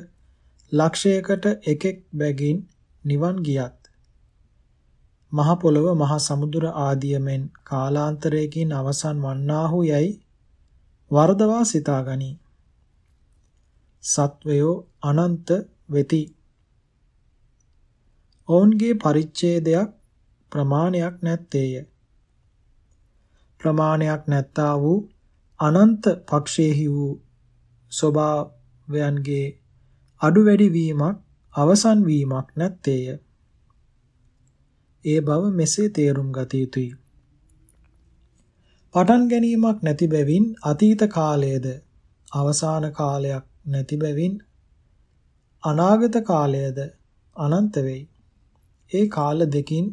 ලක්ෂයකට එකෙක් බැගින් නිවන් ගියත් මහ පොළව මහ සමුදුර ආදිය මෙන් කාලාන්තරයකින් අවසන් වන්නාහු යයි වර්ධවා සිතාගනි. සත්වයෝ අනන්ත වෙති. ඔවුන්ගේ පරිච්ඡේදයක් ප්‍රමාණයක් නැත්තේය. ප්‍රමාණයක් නැත්තා වූ අනන්ත පක්ෂයේහි වූ ස්වභාවයන්ගේ අඩු වැඩි වීමක් අවසන් වීමක් නැත්තේය. ඒ බව මෙසේ තේරුම් ගත යුතුය. පටන් ගැනීමක් නැති බැවින් අතීත කාලයේද අවසාන කාලයක් නැති බැවින් අනාගත කාලයද අනන්ත වෙයි. ඒ කාල දෙකින්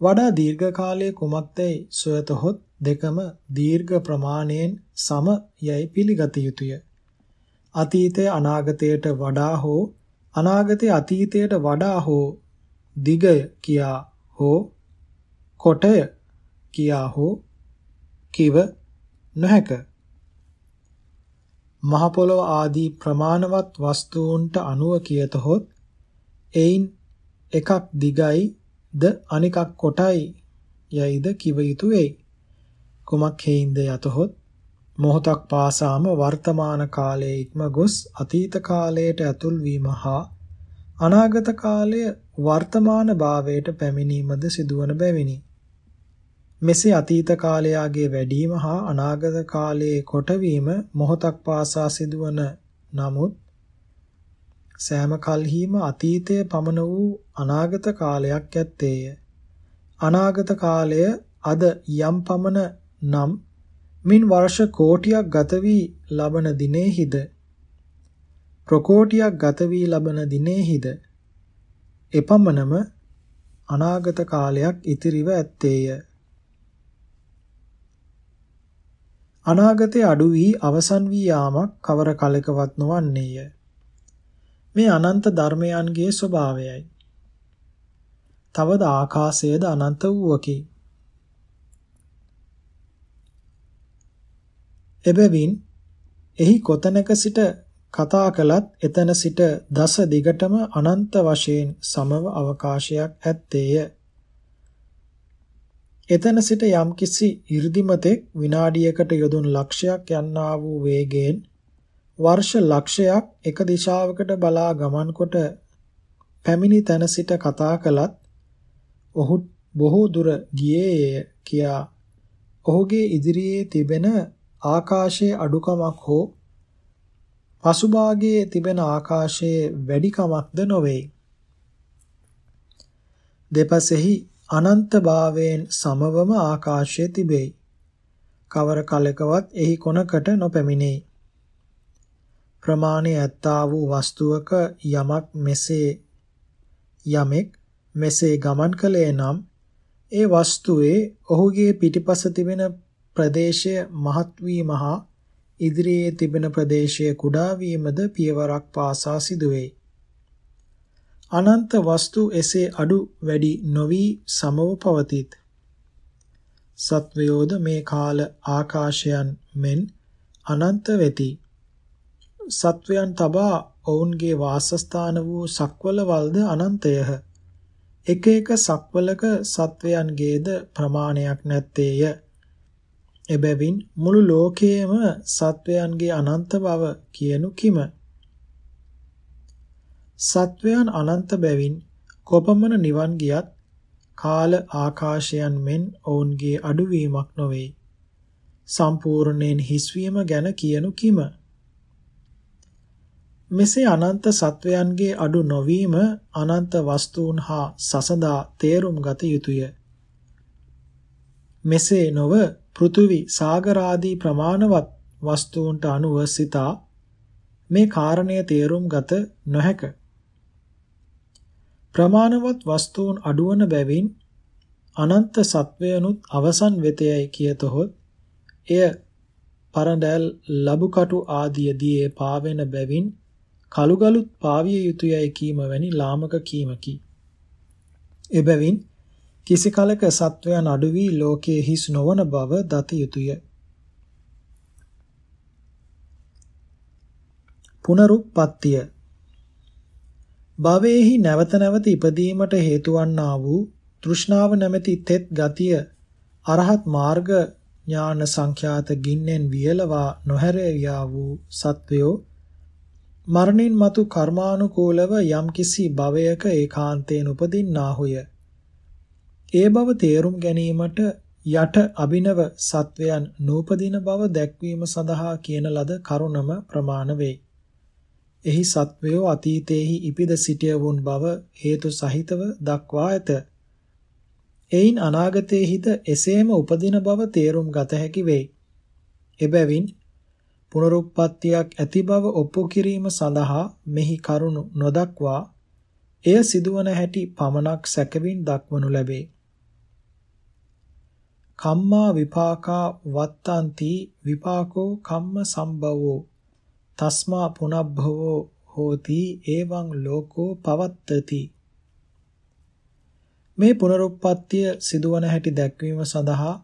වඩා දීර්ඝ කාලයේ කුමක්දයි සොයතහොත් දෙකම දීර්ඝ ප්‍රමාණයෙන් සම යයි පිළිගත යුතුය. අතීතය අනාගතයට වඩා හෝ අනාගතය අතීතයට වඩා හෝ දිගය කියා හෝ කොටය කියා හෝ කිව නොහැක. මහ පොළොව ආදී ප්‍රමාණවත් වස්තුන්ට අනුව කියතහොත් එයින් එකක් දිගයි ද අනිකක් කොටයි යයිද කිව යුතු වෙයි. කුමක් හේින්ද යතහොත් මොහොතක් පාසාම වර්තමාන කාලයේ ඉක්ම ගොස් අතීත කාලයට ඇතුල් වීම හා අනාගත කාලය වර්තමාන භාවයට පැමිණීමද සිදුවන බැවිනි. මෙසේ අතීත කාලයාගේ වැඩිම හා අනාගත කාලයේ කොටවීම මොහොතක් පාසා සිදුවන නමුත් සෑම කල්හිම අතීතයේ පමණ වූ අනාගත කාලයක් ඇත්තේය. අනාගත කාලය අද යම් පමණ නම් මින් වර්ෂ කෝටියක් ගත වී ලබන දිනෙහිද? ප්‍රකෝටියක් ගත වී ලබන දිනෙහිද? එපමණම අනාගත කාලයක් ඉතිරිව ඇත්තේය. අනාගතයේ අඩු වී අවසන් වී යාමක් කවර කලකවත් නොවන්නේය. මේ අනන්ත ධර්මයන්ගේ ස්වභාවයයි. තවද ආකාශයේද අනන්ත වූවකි. එබැවින් එහි කොතැනක සිට කතා කළත් එතන සිට දස දිගටම අනන්ත වශයෙන් සමව අවකාශයක් ඇත්තේය. එතන සිට යම්කිසි 이르දිමතෙක් විනාඩියකට යොදුන් ලක්ෂයක් යන්නා වූ වේගයෙන් වර්ෂ ලක්ෂයක් එක දිශාවකට බලා ගමන් කොට පැමිණි තැන සිට කතා කළත් ඔහු බොහෝ දුර ගියේය කියා ඔහුගේ ඉදිරියේ තිබෙන ආකාශයේ අඩුකමක් හෝ පසුභාගයේ තිබෙන ආකාශයේ වැඩිකමක්ද නොවේ. දෙපසෙහි අනන්ත භාවයෙන් සමවම ආකාශය තිබේ. කවර කලකවත් එහි කොනකට නොපැමිණේ. ප්‍රමාණය ඇත්තා වූ වස්තුවක යමක් මෙසේ යමෙක් මෙසේ ගමන් කළේ නම් ඒ වස්තුවේ ඔහුගේ පිටිපස තිබෙන ප්‍රදේශය මහත් වීම හා ඉදිරියේ තිබෙන ප්‍රදේශය කුඩා වීමද පියවරක් පාසා සිදුවේ. අනන්ත වස්තු එසේ අඩු වැඩි නොවි සමව පවතිත්. සත්වයෝද මේ කාල ආකාශයන් මෙන් අනන්ත වෙති. සත්වයන් තබා ඔවුන්ගේ වාසස්ථාන වූ සක්වලවල්ද අනන්තයහ. එක එක සක්වලක සත්වයන්ගේද ප්‍රමාණයක් නැත්තේය. එබැවින් මුළු ලෝකයේම සත්වයන්ගේ අනන්ත බව කියනු කිම. සත්වයන් අනන්ත බැවින් කොපමණ නිවන් ගියත් කාල ආකාශයන් මෙන් ඔවුන්ගේ අඩුවීමක් නොවේ. සම්පූර්ණයෙන් හිස්වීම ගැන කියනු කිම. මෙසේ අනන්ත සත්වයන්ගේ අඩු නොවීම අනන්ත වස්තුන් හා සසදා තේරුම් ගත යුතුය. මෙසේ නොව පෘථුවි සාගරාදී ප්‍රමාණවත් වස්තුන්ට අනුව සිතා මේ කාරණය තේරුම් ගත නොහැක. ප්‍රමාණවත් වස්තුන් අඩුවන බැවින් අනන්ත සත්වයනුත් අවසන් වෙතයයි කියතොත් එය පරඬැල් ලබුකටු ආදිය දියේ පාවෙන බැවින් කලුගලුත් පාවිය යුතුයයි කීම වැනි ලාමක කීමකි. එබැවින් කිසි කලක සත්වයන් අඩු වී ලෝකයේ හිස් නොවන බව දත යුතුය. පුනරුත්පත්තිය භවයේහි නැවත නැවත ඉපදීමට හේතු වන්නා වූ තෘෂ්ණාව නැමැති තෙත් ගතිය අරහත් මාර්ග ඥාන සංඛ්‍යාත ගින්නෙන් වියලවා නොහැරියා වූ සත්වයෝ මරණින් මතු කර්මානුකූලව යම්කිසි භවයක ඒකාන්තයෙන් උපදින්නාහුය. ඒ බව තේරුම් ගැනීමට යට අභිනව සත්වයන් නූපදින බව දැක්වීම සඳහා කියන ලද කරුණම ප්‍රමාණ වේ. එහි සත්වයෝ අතීතයේහි ඉපිද සිටියවුන් බව හේතු සහිතව දක්වා ඇත. එයින් අනාගතයේහිද එසේම උපදින බව තේරුම් ගත හැකි වේ. එබැවින් පුනරුත්පත්තියක් ඇති බව ඔප්පු කිරීම සඳහා මෙහි කරුණු නොදක්වා එය සිදුවන හැටි පමණක් සැකවින් දක්වනු ලැබේ. කම්මා විපාකා වත්තන්ති විපාකෝ කම්ම සම්භවෝ තස්මා පුනබ්භවෝ හෝති එවං ලෝකෝ පවත්තති මේ පුනරුත්පත්තිය සිදුවන හැටි දැක්වීම සඳහා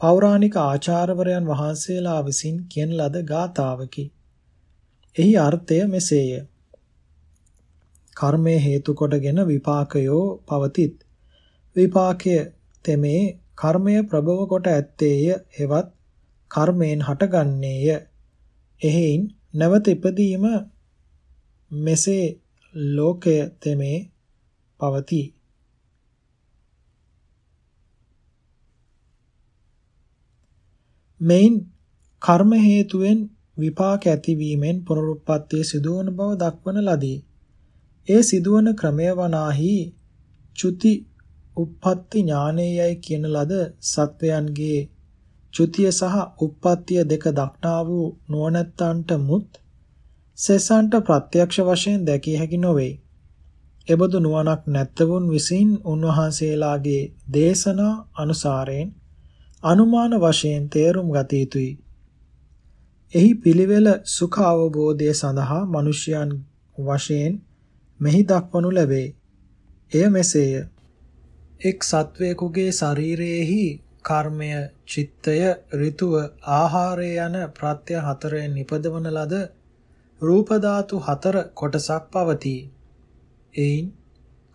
පෞරාණික ආචාර්යවරයන් වහන්සේලා විසින් කියන ලද ගාතාවකි. එහි අර්ථය මෙසේය. කර්මය හේතු කොටගෙන විපාකයෝ පවතිත්. විපාකය තෙමේ කර්මය ප්‍රභව කොට ඇත්තේය හෙවත් කර්මයෙන් හටගන්නේය. එහෙයින් නැවත ඉපදීම මෙසේ ලෝකය තෙමේ පවතී. මෙයින් කර්ම හේතුවෙන් විපාක ඇතිවීමෙන් පුනරුත්පත්තිය සිදුවන බව දක්වන ලදී. ඒ සිදුවන ක්‍රමය වනාහි චුති uppatti ඥානයයි කියන ලද සත්වයන්ගේ චුතිය සහ උප්පත්තිය දෙක දක්නා වූ නුවණැත්තන්ට මුත් සෙසන්ට ප්‍රත්‍යක්ෂ වශයෙන් දැකිය හැකි නොවේ. එබඳු නුවණක් නැත්තවුන් විසින් උන්වහන්සේලාගේ දේශනා අනුසාරයෙන් අනුමාන වශයෙන් තේරුම් ගත යුතුයි. එහි පිළිවෙල සුඛ අවබෝධය සඳහා මිනිසයන් වශයෙන් මෙහි දක්වනු ලැබේ. එය මෙසේය. එක් සත්වයෙකුගේ ශරීරයේහි කර්මය, චිත්තය, ඍතුව, ආහාරය යන ප්‍රත්‍ය හතරෙන් නිපදවන ලද රූප ධාතු හතර කොටසක් පවතී. එයින්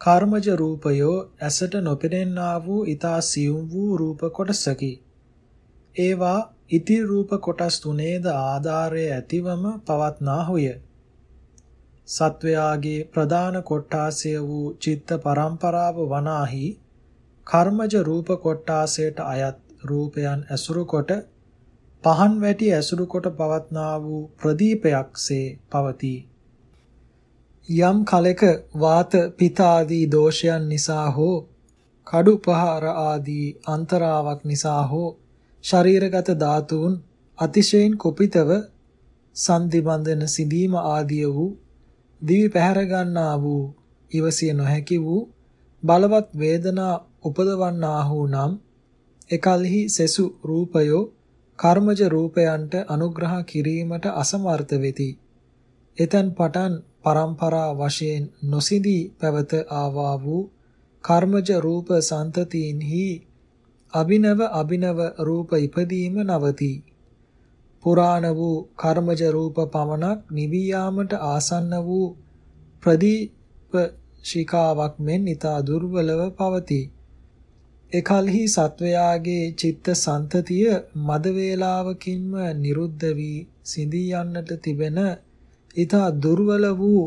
කර්මජ රූපයෝ ඇසට නොපෙනෙන්නා වූ ඊතා සියුම් වූ රූප කොටසකි. ඒවා ඉති රූප කොටස් තුනේද ආධාරය ඇතිවම පවත්නාහුය. සත්වයාගේ ප්‍රධාන කොට්ටාසය වූ චිත්ත පරම්පරාව වනාහි කර්මජ රූප කොට්ටාසයට අයත් රූපයන් ඇසුරු කොට පහන් වැටි ඇසුරු කොට පවත්නා වූ ප්‍රදීපයක්සේ පවතී. යම් කලෙක වාත පිත ආදී දෝෂයන් නිසා හෝ කඩු පහර ආදී අන්තරාවක් නිසා හෝ ශරීරගත ධාතුන් අතිශයින් කුපිතව සන්ධි බඳන සිදීම ආදිය වූ දිවි පැහැර ගන්නා වූ ඉවසිය නොහැකි වූ බලවත් වේදනා උපදවන්නාහු නම් එකල්හි සෙසු රූපයෝ කර්මජ රූපයන්ට අනුග්‍රහ කිරීමට අසමර්ථ වෙති. එතන් පටන් પરම්පරා වශයෙන් නොසිඳී පැවත ආවා වූ කර්මජ රූප සන්තතීන්හි අභිනව අභිනව රූප ඉපදීම නවතී. පුරාණ වූ කර්මජ රූප පමණක් නිවී යාමට ආසන්න වූ ප්‍රදීප ශිකාවක් මෙන් ඊතා දුර්වලව පවතී. එකල්හි සත්වයාගේ චිත්ත සන්තතිය මද වේලාවකින්ම නිරුද්ධ වී සිඳී යන්නට තිබෙන ඊතා දුර්වල වූ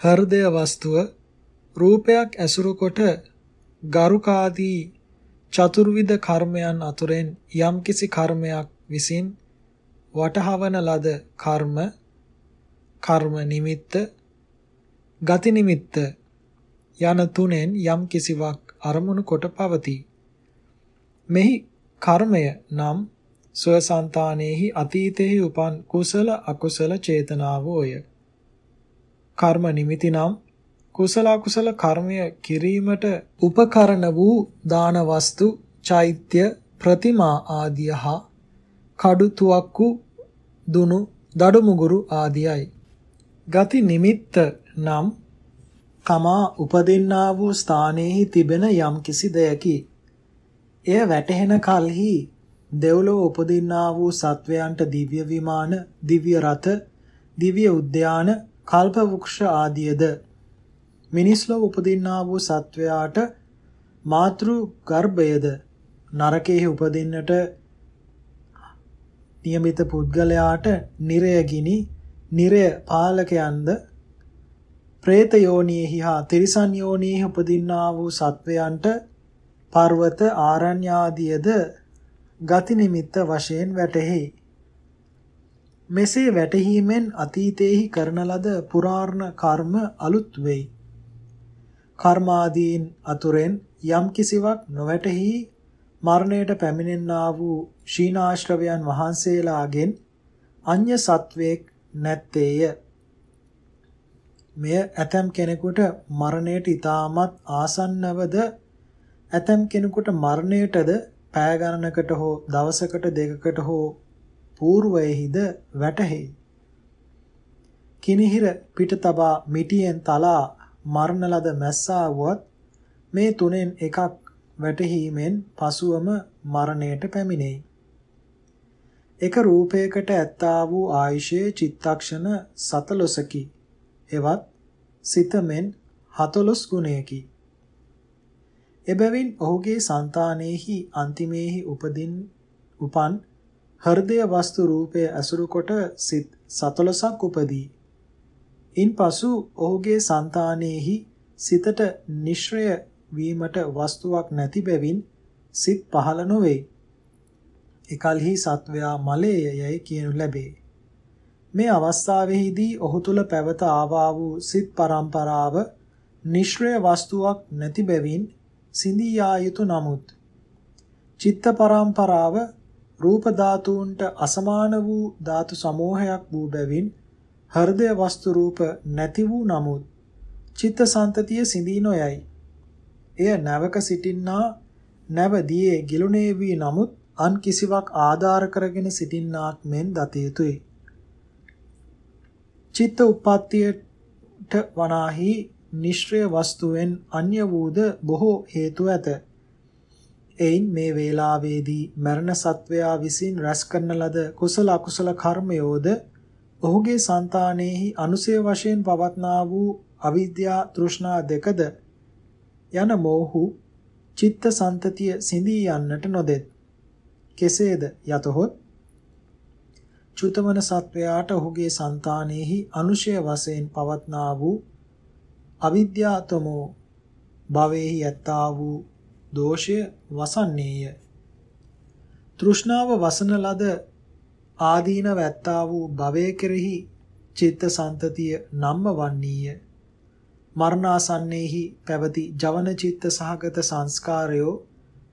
හෘදය වස්තුව රූපයක් ඇසුරු කොට ගරුකාදී චතුර්විධ කර්මයන් අතුරෙන් යම්කිසි කර්මයක් විසින් වටහවන ලද කර්ම කර්ම නිමිත්ත ගති නිමිත්ත යන තුනෙන් යම් කිසිවක් අරමුණු කොට පවතී. මෙහි කර්මය නම් ස්වසන්තානෙහි අතීතෙහි උපන් කුසල අකුසල චේතනාවෝය කර්ම නිමිති නම් කුසල අකුසල කර්මය කිරීමට උපකරණ වූ දාන වස්තු චෛත්‍ය ප්‍රතිමා ආදිය හා කඩු තුවක්කු දුනු දඩු මුගුරු ආදියයි. ගති නිමිත්ත නම් තමා උපදින්නා වූ ස්ථානයෙහි තිබෙන යම්කිසි දෙයකි. එය වැටහෙන කල්හි දෙව්ලොව උපදින්නා වූ සත්වයන්ට දිව්‍ය විමාන, දිව්‍ය රථ, දිව්‍ය උද්‍යාන, කල්ප වෘක්ෂ ආදියද මිනිස් ලොව උපදින්නා වූ සත්වයාට මාතෘ ගර්භයද නරකයේ උපදින්නට નિયમિત පුද්ගලයාට නිරය ගිනි නිරය පාලකයන්ද പ്രേත යෝනියෙහි හා තිරිසන් යෝනියෙහි උපදින්නා වූ සත්වයන්ට පර්වත ආරණ්‍ය ආදියද ගති නිමිත්ත වශයෙන් වැටහෙයි. මෙසේ වැටහීමෙන් අතීතයේහි කරන ලද පුරාර්ණ කර්ම අලුත් වෙයි. කර්මාදීන් අතුරෙන් යම් කිසිවක් නොවැටහි මරණයට පැමිණෙන්නා වූ ශීනාශ්‍රවයන් වහන්සේලාගෙන් අඤ්‍ය සත්වයක් නැත්තේය. මෙය ඇතම් කෙනෙකුට මරණයට ඊටමත් ආසන්නවද ඇතම් කෙනෙකුට මරණයටද පෑ ගණනකට හෝ දවසකට දෙකකට හෝ పూర్වයේහිද වැටහෙයි. කිනිහිර පිට තබා මිටියෙන් තලා මරණ ලද මැස්සා වුවත් මේ තුනෙන් එකක් වැටහීමෙන් පසුවම මරණයට පැමිණෙයි. එක රූපයකට ඇත්තා වූ ආයුෂයේ චිත්තක්ෂණ 14කි. එවත් සිතමෙන් 14 ගුණයකි. එබැවින් ඔහුගේ సంతානෙහි අන්තිමේහි උපදින් උපන් හෘදය වස්තු රූපය ඇසුරු කොට සිත් 14ක් උපදී. ඉන්පසු ඔහුගේ సంతානෙහි සිතට නිශ්‍රය වීමට වස්තුවක් නැති බැවින් සිත් පහළ නොවේ. එකල්හි සත්වයා මලය යයි කියනු ලැබේ. මේ අවස්ථාවෙහිදී ඔහු තුල පැවත ආවා වූ සිත් පරම්පරාව නිශ්‍රය වස්තුවක් නැති බැවින් සිඳී යා යුතු නමුත් චිත්ත පරම්පරාව රූප ධාතුන්ට අසමාන වූ ධාතු සමූහයක් වූ බැවින් හෘදය වස්තු රූප නැති වූ නමුත් චිත්ත සන්තතිය සිඳී නොයයි. එය නැවක සිටින්නා නැව දියේ ගිලුනේ වී නමුත් අන් කිසිවක් ආධාර කරගෙන සිටින්නාක් මෙන් දත යුතුය. චිත්ත උප්පත්තියට වනාහි නිෂ්ක්‍රීය වස්තුවෙන් අන්‍ය වූද බොහෝ හේතු ඇත. එයින් මේ වේලාවේදී මරණ සත්වයා විසින් රැස් කරන ලද කුසල අකුසල කර්මයෝද ඔහුගේ సంతානෙහි අනුසය වශයෙන් පවත්නා වූ අවිද්‍යා තෘෂ්ණා දෙකද යන මෝහු චිත්ත සන්තතිය සිඳී යන්නට නොදෙත්. කෙසේද යතහොත් චුතමන සත්වයාට ඔහුගේ సంతානෙහි අනුශය වශයෙන් පවත්නා වූ අවිද්‍යාතමෝ භවෙහි ඇත්තා වූ දෝෂය වසන්නේය. තෘෂ්ණාව වසන ලද ආදීනව ඇත්තා වූ භවය කෙරෙහි චිත්ත සන්තතිය නම්ම වන්නේය. මරණාසන්නේහි පැවති ජවන චිත්ත සහගත සංස්කාරයෝ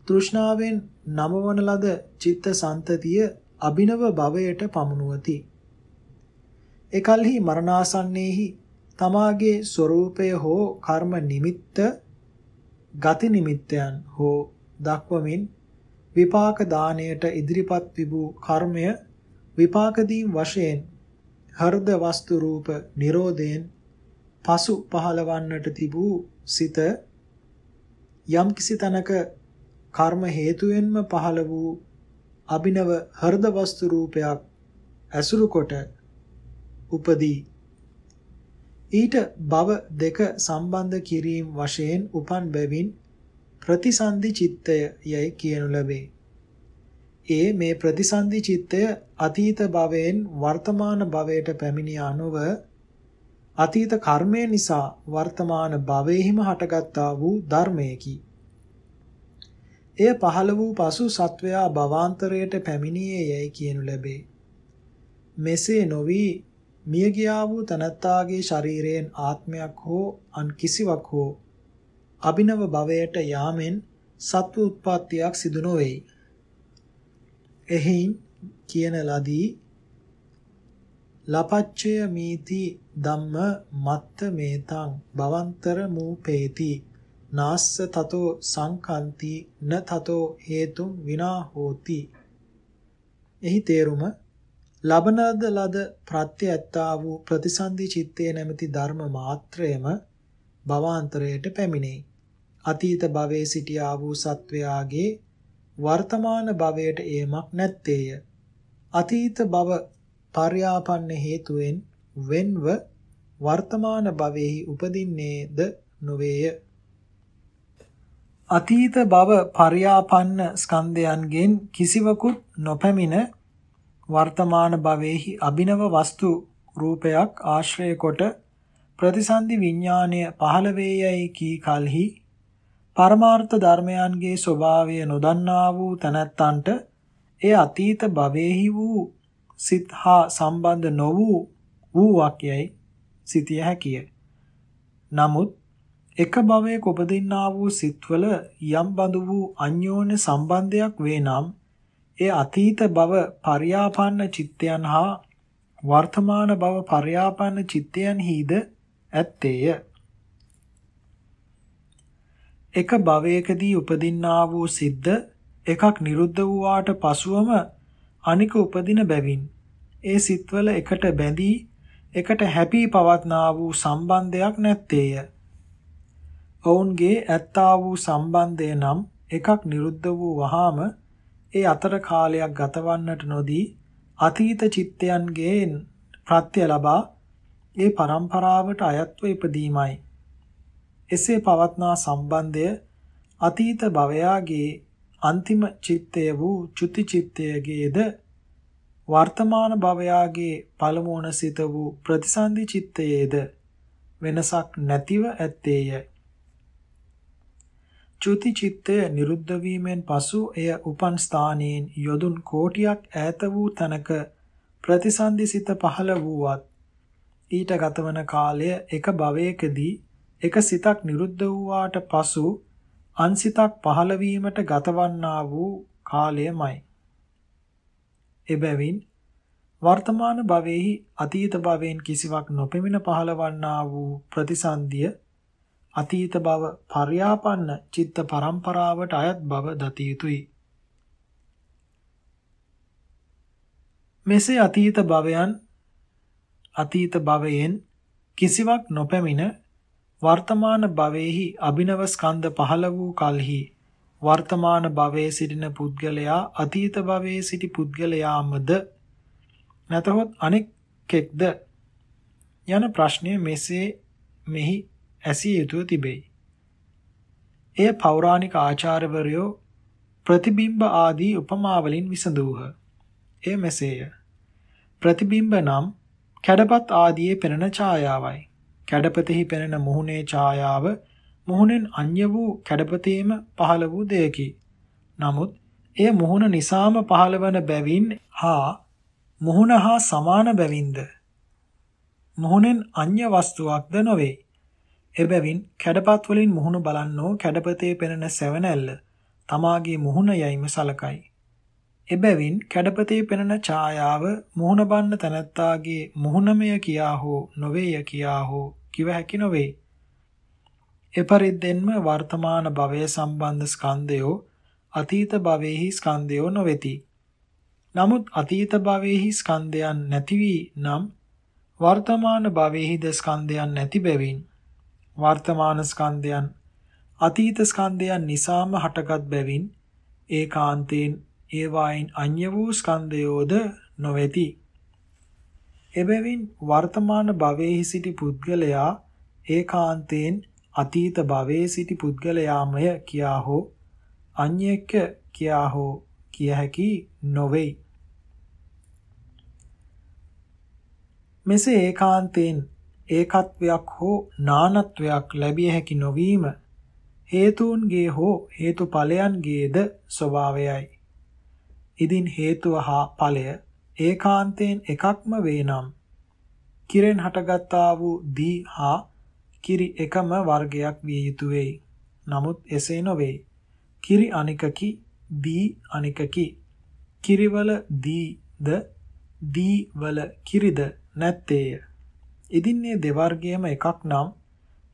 තෘෂ්ණාවෙන් නමවන ලද චිත්ත සන්තතිය අභිනව භවයට පමුණුවති. එකල්හි මරණාසන්නේහි තමාගේ ස්වરૂපය හෝ කර්ම නිමිත්ත ගති නිමිත්තයන් හෝ දක්වමින් විපාක දාණයට ඉදිරිපත් විබූ කර්මය විපාකදීන් වශයෙන් හර්ද වස්තු රූප නිරෝධයෙන් පසු පහළවන්නට තිබූ සිත යම් කිසි තැනක කර්ම හේතුවෙන්ම පහළ වූ අභිනව හෘද වස්තු රූපයක් ඇසුරු කොට උපදී. ඊට භව දෙක සම්බන්ධ කිරීම වශයෙන් උපන් බැවින් ප්‍රතිසන්දි චිත්තය යයි කියනු ලැබේ. ඒ මේ ප්‍රතිසන්දි චිත්තය අතීත භවයෙන් වර්තමාන භවයට පැමිණිය අනුව අතීත කර්මය නිසා වර්තමාන භවයේහිම හටගත්තා වූ ධර්මයකි. එය පහළ වූ පසු සත්වයා භවාන්තරයට පැමිණියේ යැයි කියනු ලැබේ. මෙසේ නොවි මිය ගියා වූ තනත්තාගේ ශරීරයෙන් ආත්මයක් හෝ අන් කිසිවක් හෝ අභිනව භවයට යාමෙන් සත්ව උත්පත්තියක් සිදු නොවේයි. එහින් කියන ලදී ලපච්චය මීති ධම්ම මත්ත මේතං භවන්තර මූපේති නාස්ස තතෝ සංකන්ති න තතෝ හේතුම් විනා හෝති එහි තේරුම ලබනද ලද ප්‍රත්‍ය ඇත්තා වූ ප්‍රතිසන්දි චිත්තේ නැමැති ධර්ම මාත්‍රයම භවාන්තරයට පැමිණේ අතීත භවයේ සිටියා වූ සත්වයාගේ වර්තමාන භවයට ඒමක් නැත්තේය අතීත භව පර්යාපන්න හේතුවෙන් වෙන්ව වර්තමාන භවෙහි උපදින්නේද නොවේය. අතීත භව පර්යාපන්න ස්කන්ධයන්ගෙන් කිසිවකුත් නොපැමිණ වර්තමාන භවෙහි අභිනව වස්තු රූපයක් ආශ්‍රය කොට ප්‍රතිසන්දි විඥාණය පහළ වේයයි කී කලෙහි පරමාර්ථ ධර්මයන්ගේ ස්වභාවය නොදන්නා වූ තැනැත්තන්ට ඒ අතීත භවෙහි වූ සිත හා සම්බන්ධ නො වූ වූවක් යයි සිතිය හැකිය. නමුත් එක භවයක උපදින්නා වූ සිත්වල යම් බඳු වූ අන්‍යෝන්‍ය සම්බන්ධයක් වේ නම් ඒ අතීත භව පර්යාපන්න චිත්තයන් හා වර්තමාන භව පර්යාපන්න චිත්තයන්හිද ඇත්තේය. එක භවයකදී උපදින්නා වූ සිද්ද එකක් නිරුද්ධ වූාට පසුවම අනික උපදින බැවින් ඒ සිත්වල එකට බැඳී එකට හැපී පවත්නා වූ සම්බන්ධයක් නැත්තේය. ඔවුන්ගේ ඇත්තා වූ සම්බන්ධය නම් එකක් නිරුද්ධ වූ වහාම ඒ අතර කාලයක් ගතවන්නට නොදී අතීත චිත්තයන්ගෙන් ප්‍රත්‍ය ලබා ඒ પરම්පරාවට අයත්ව ඉපදීමයි. එසේ පවත්නා සම්බන්ධය අතීත භවයාගේ අන්තිම චිත්තය වූ චුති චිත්තයගේද වර්තමාන භවයාගේ පළමුවන සිත වූ ප්‍රතිසන්දි චිත්තයේද වෙනසක් නැතිව ඇත්තේය. චුති චිත්තය නිරුද්ධ වීමෙන් පසු එය උපන් ස්ථානයෙන් යොදුන් කෝටියක් ඈත වූ තැනක ප්‍රතිසන්දි සිත පහළ වූවත් ඊට ගතවන කාලය එක භවයකදී එක සිතක් නිරුද්ධ වූාට පසු අන්සිතක් පහළ වීමට ගතවන්නා වූ කාලයමයි. එබැවින් වර්තමාන භවයේහි අතීත භවයෙන් කිසිවක් නොපෙමින පහළවන්නා වූ ප්‍රතිසන්දිය අතීත භව පර්යාපන්න චිත්ත පරම්පරාවට අයත් බව දතිය යුතුය. මෙසේ අතීත භවයන් අතීත භවයෙන් කිසිවක් නොපැමිණ වර්තමාන භවයේහි අභිනව ස්කන්ධ පහළ වූ කලෙහි වර්තමාන භවයේ සිටින පුද්ගලයා අතීත භවයේ සිටි පුද්ගලයාමද නැතහොත් අනෙක්ෙක්ද යන ප්‍රශ්නය මෙසේ මෙහි ඇසිය යුතුව තිබේ. එය පෞරාණික ආචාර්යවරයෝ ප්‍රතිබිම්බ ආදී උපමාවලින් විසඳූහ. එය මෙසේය. ප්‍රතිබිම්බ නම් කැඩපත් ආදියේ පෙනෙන ඡායාවයි. කැඩපතෙහි පෙනෙන මුහුණේ ඡායාව මුහුණෙන් අන්‍ය වූ කැඩපතේම පහළ වූ දෙයකි. නමුත් එය මුහුණ නිසාම පහළවන බැවින් හා මුහුණ හා සමාන බැවින්ද මුහුණෙන් අන්‍ය වස්තුවක්ද නොවේ. එබැවින් කැඩපත් වලින් මුහුණ බලන්නෝ කැඩපතේ පෙනෙන සෙවණැල්ල තමාගේ මුහුණ යයිම සලකයි. එබැවින් කැඩපතේ පෙනෙන ඡායාව මුහුණ බන්න තනත්තාගේ මුහුණමය කියා හෝ නොවේය කියා හෝ කිව හැකි නොවේ. එපරිද්දෙන්ම වර්තමාන භවය සම්බන්ධ ස්කන්ධයෝ අතීත භවයේහි ස්කන්ධයෝ නොවේති. නමුත් අතීත භවයේහි ස්කන්ධයන් නැති වී නම් වර්තමාන භවයේහිද ස්කන්ධයන් නැති බැවින් වර්තමාන ස්කන්ධයන් අතීත ස්කන්ධයන් නිසාම හටගත් බැවින් ඒකාන්තයෙන් ඒවායින් අන්‍ය වූ ස්කන්ධයෝද නොවේති. එබැවින් වර්තමාන භවයේහි සිටි පුද්ගලයා ඒකාන්තයෙන් අතීත භවයේ සිටි පුද්ගලයාමය කියා හෝ අන්‍යක කියා හෝ කිය හැකි නොවේයි. මෙසේ ඒකාන්තයෙන් ඒකත්වයක් හෝ නානත්වයක් ලැබිය හැකි නොවීම හේතුන්ගේ හෝ හේතුඵලයන්ගේද ස්වභාවයයි. ඉදින් හේතුව හා ඵලය ඒකාන්තයෙන් එකක්ම වේ නම් කිරෙන් හටගත්තා වූ දී හා කිරි එකම වර්ගයක් විය යුතු වෙයි. නමුත් එසේ නොවේ. කිරි අනිකකි දී අනිකකි. කිරිවල දීද දීවල කිරිද නැත්තේය. ඉදින් මේ දෙවර්ගයම එකක් නම්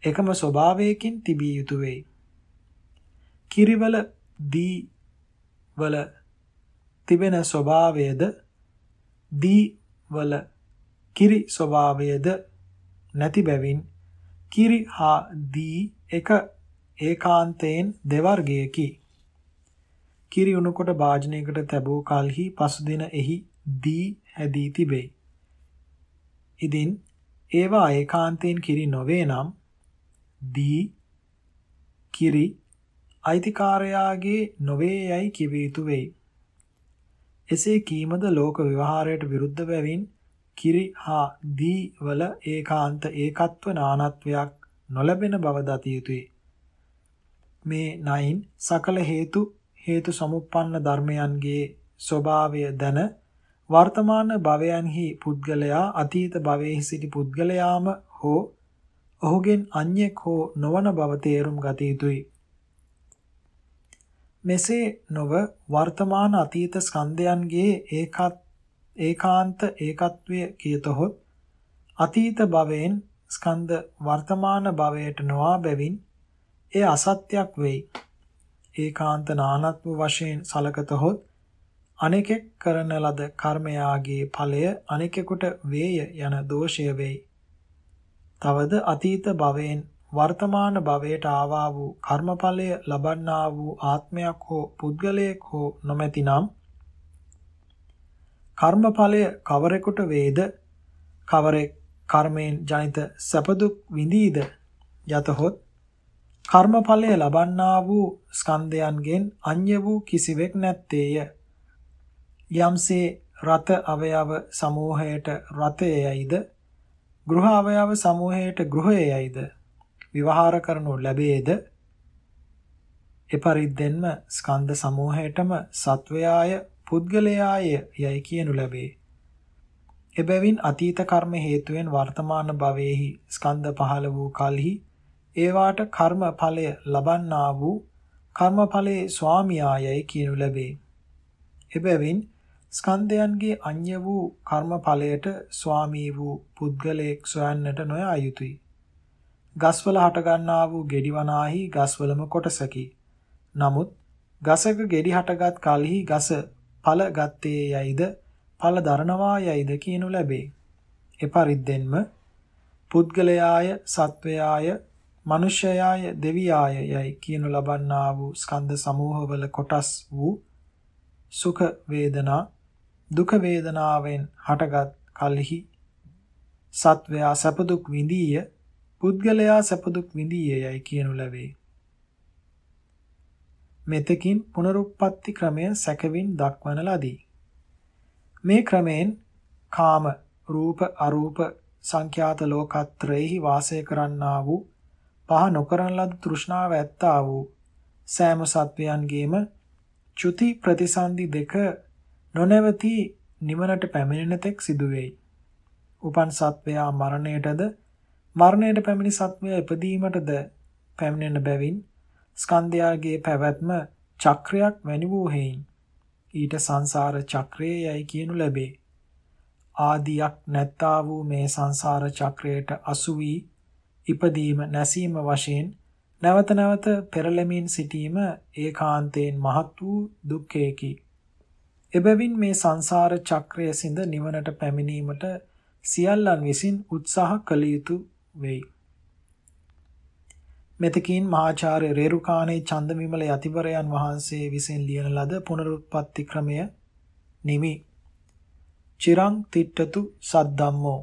එකම ස්වභාවයකින් තිබිය යුතු වෙයි. කිරිවල දී වල තිබෙන ස්වභාවයද දී වල කිරි ස්වභාවයද නැති බැවින් කිරි හා දී එක ඒකාන්තයෙන් දෙවර්ගයකි. කිරි උණුකොට භාජනයකට තැබූ කලෙහි පසුදින එහි දී හැදී තිබේ. ඉදින් ඒවා ඒකාන්තයෙන් කිරි නොවේ නම් දී කිරි අයිතිකාරයාගේ නොවේ යයි කිව යුතු වෙයි. එසේ කීමද ලෝක ව්‍යවහාරයට විරුද්ධ බැවින් කිරි හා දී වල ඒකාන්ත ඒකත්ව නානත්වයක් නොලැබෙන බව දත යුතුය. මේ නයින් සකල හේතු හේතු සමුප්පන්න ධර්මයන්ගේ ස්වභාවය දැන වර්තමාන භවයන්හි පුද්ගලයා අතීත භවයේ සිටි පුද්ගලයාම හෝ ඔහුගෙන් අන්‍යෙක් හෝ නොවන බව තේරුම් ගත යුතුය. මෙසේ නොව වර්තමාන අතීත ස්කන්ධයන්ගේ ඒකත් ඒකාන්ත ඒකත්වය කියතොත් අතීත භවයෙන් ස්කන්ධ වර්තමාන භවයට නොආ බැවින් එය අසත්‍යක් වෙයි. ඒකාන්ත නානත්ව වශයෙන් සලකතොත් අනෙකෙක් කරන ලද කර්මයාගේ ඵලය අනෙකෙකුට වේය යන දෝෂය වෙයි. තවද අතීත භවයෙන් වර්තමාන භවයට ආවා වූ කර්මඵලය ලබන්නා වූ ආත්මයක් හෝ පුද්ගලයෙක් හෝ නොමැතිනම් කර්මඵලය කවරෙකුට වේද? කවරෙක් කර්මයෙන් ජනිත සැපදුක් විඳීද? යතහොත් කර්මඵලය ලබන්නා වූ ස්කන්ධයන්ගෙන් අන්‍ය වූ කිසිවෙක් නැත්තේය. යම්සේ රත අවයව සමූහයට රතයයිද ගෘහ අවයව සමූහයට ගෘහයයිද විවහාර කරනු ලැබේද එපරිද්දෙන්ම ස්කන්ධ සමූහයටම සත්වයාය පුද්ගලයාය යයි කියනු ලැබේ. එබැවින් අතීත කර්ම හේතුවෙන් වර්තමාන භවයේහි ස්කන්ධ පහළ වූ කලෙහි ඒවාට කර්ම ඵලය ලබන්නා වූ කර්ම ඵලයේ ස්වාමියායයි කියනු ලැබේ. එබැවින් ස්කන්ධයන්ගේ අඤ්‍ය වූ කර්මඵලයට ස්වාමී වූ පුද්ගලයෙක් සොයන්නට නොයා යුතුය. ගස්වල හටගන්නා වූ ගෙඩිවනාහි ගස්වලම කොටසකි. නමුත් ගසක ගෙඩි හටගත් කලෙහි ගස ඵල ගත්තේ යයිද ඵල දරනවා යයිද කියනු ලැබේ. එපරිද්දෙන්ම පුද්ගලයාය සත්වයාය මනුෂ්‍යයාය දෙවියාය යයි කියනු ලබන්නා වූ ස්කන්ධ සමූහවල කොටස් වූ සුඛ වේදනා දුක වේදනාවෙන් හටගත් කලෙහි සත්වයා සැප දුක් විඳීය පුද්ගලයා සැප දුක් විඳීය යයි කියනු ලැබේ. මෙතකින් පුනරුත්පත්ති ක්‍රමය සැකවින් දක්වන ලදී. මේ ක්‍රමයෙන් කාම රූප අරූප සංඛ්‍යාත ලෝකත්‍රයෙහි වාසය කරන්නා වූ පහ නොකරන ලද තෘෂ්ණාව ඇත්තා වූ සෑම සත්වයන්ගේම චුති ප්‍රතිසන්දි දෙක නොනවති නිවනට පැමිණෙන තෙක් සිදුවේයි. උපන් සත්වයා මරණයටද මරණයට පැමිණි සත්වයා ඉපදීමටද පැමිණෙන බැවින් ස්කන්ධයාගේ පැවැත්ම චක්‍රයක් වැනි වූ හේයින් ඊට සංසාර චක්‍රය යයි කියනු ලැබේ. ආදියක් නැත්තා වූ මේ සංසාර චක්‍රයට අසු වී ඉපදීම නැසීම වශයෙන් නැවත නැවත පෙරළෙමින් සිටීම ඒකාන්තයෙන් මහත් වූ දුක්ඛයකි. එබැවින් මේ සංසාර චක්‍රය සිඳ නිවනට පැමිණීමට සියල්ලන් විසින් උත්සාහ කළ යුතු වෙයි. මෙතකින් මහාචාර්ය රේරුකාණේ චන්දවිමල යතිවරයන් වහන්සේ විසින් ලියන ලද පුනරුත්පත්ති ක්‍රමය නිමි. චිරං තිට්ඨතු සද්දම්මෝ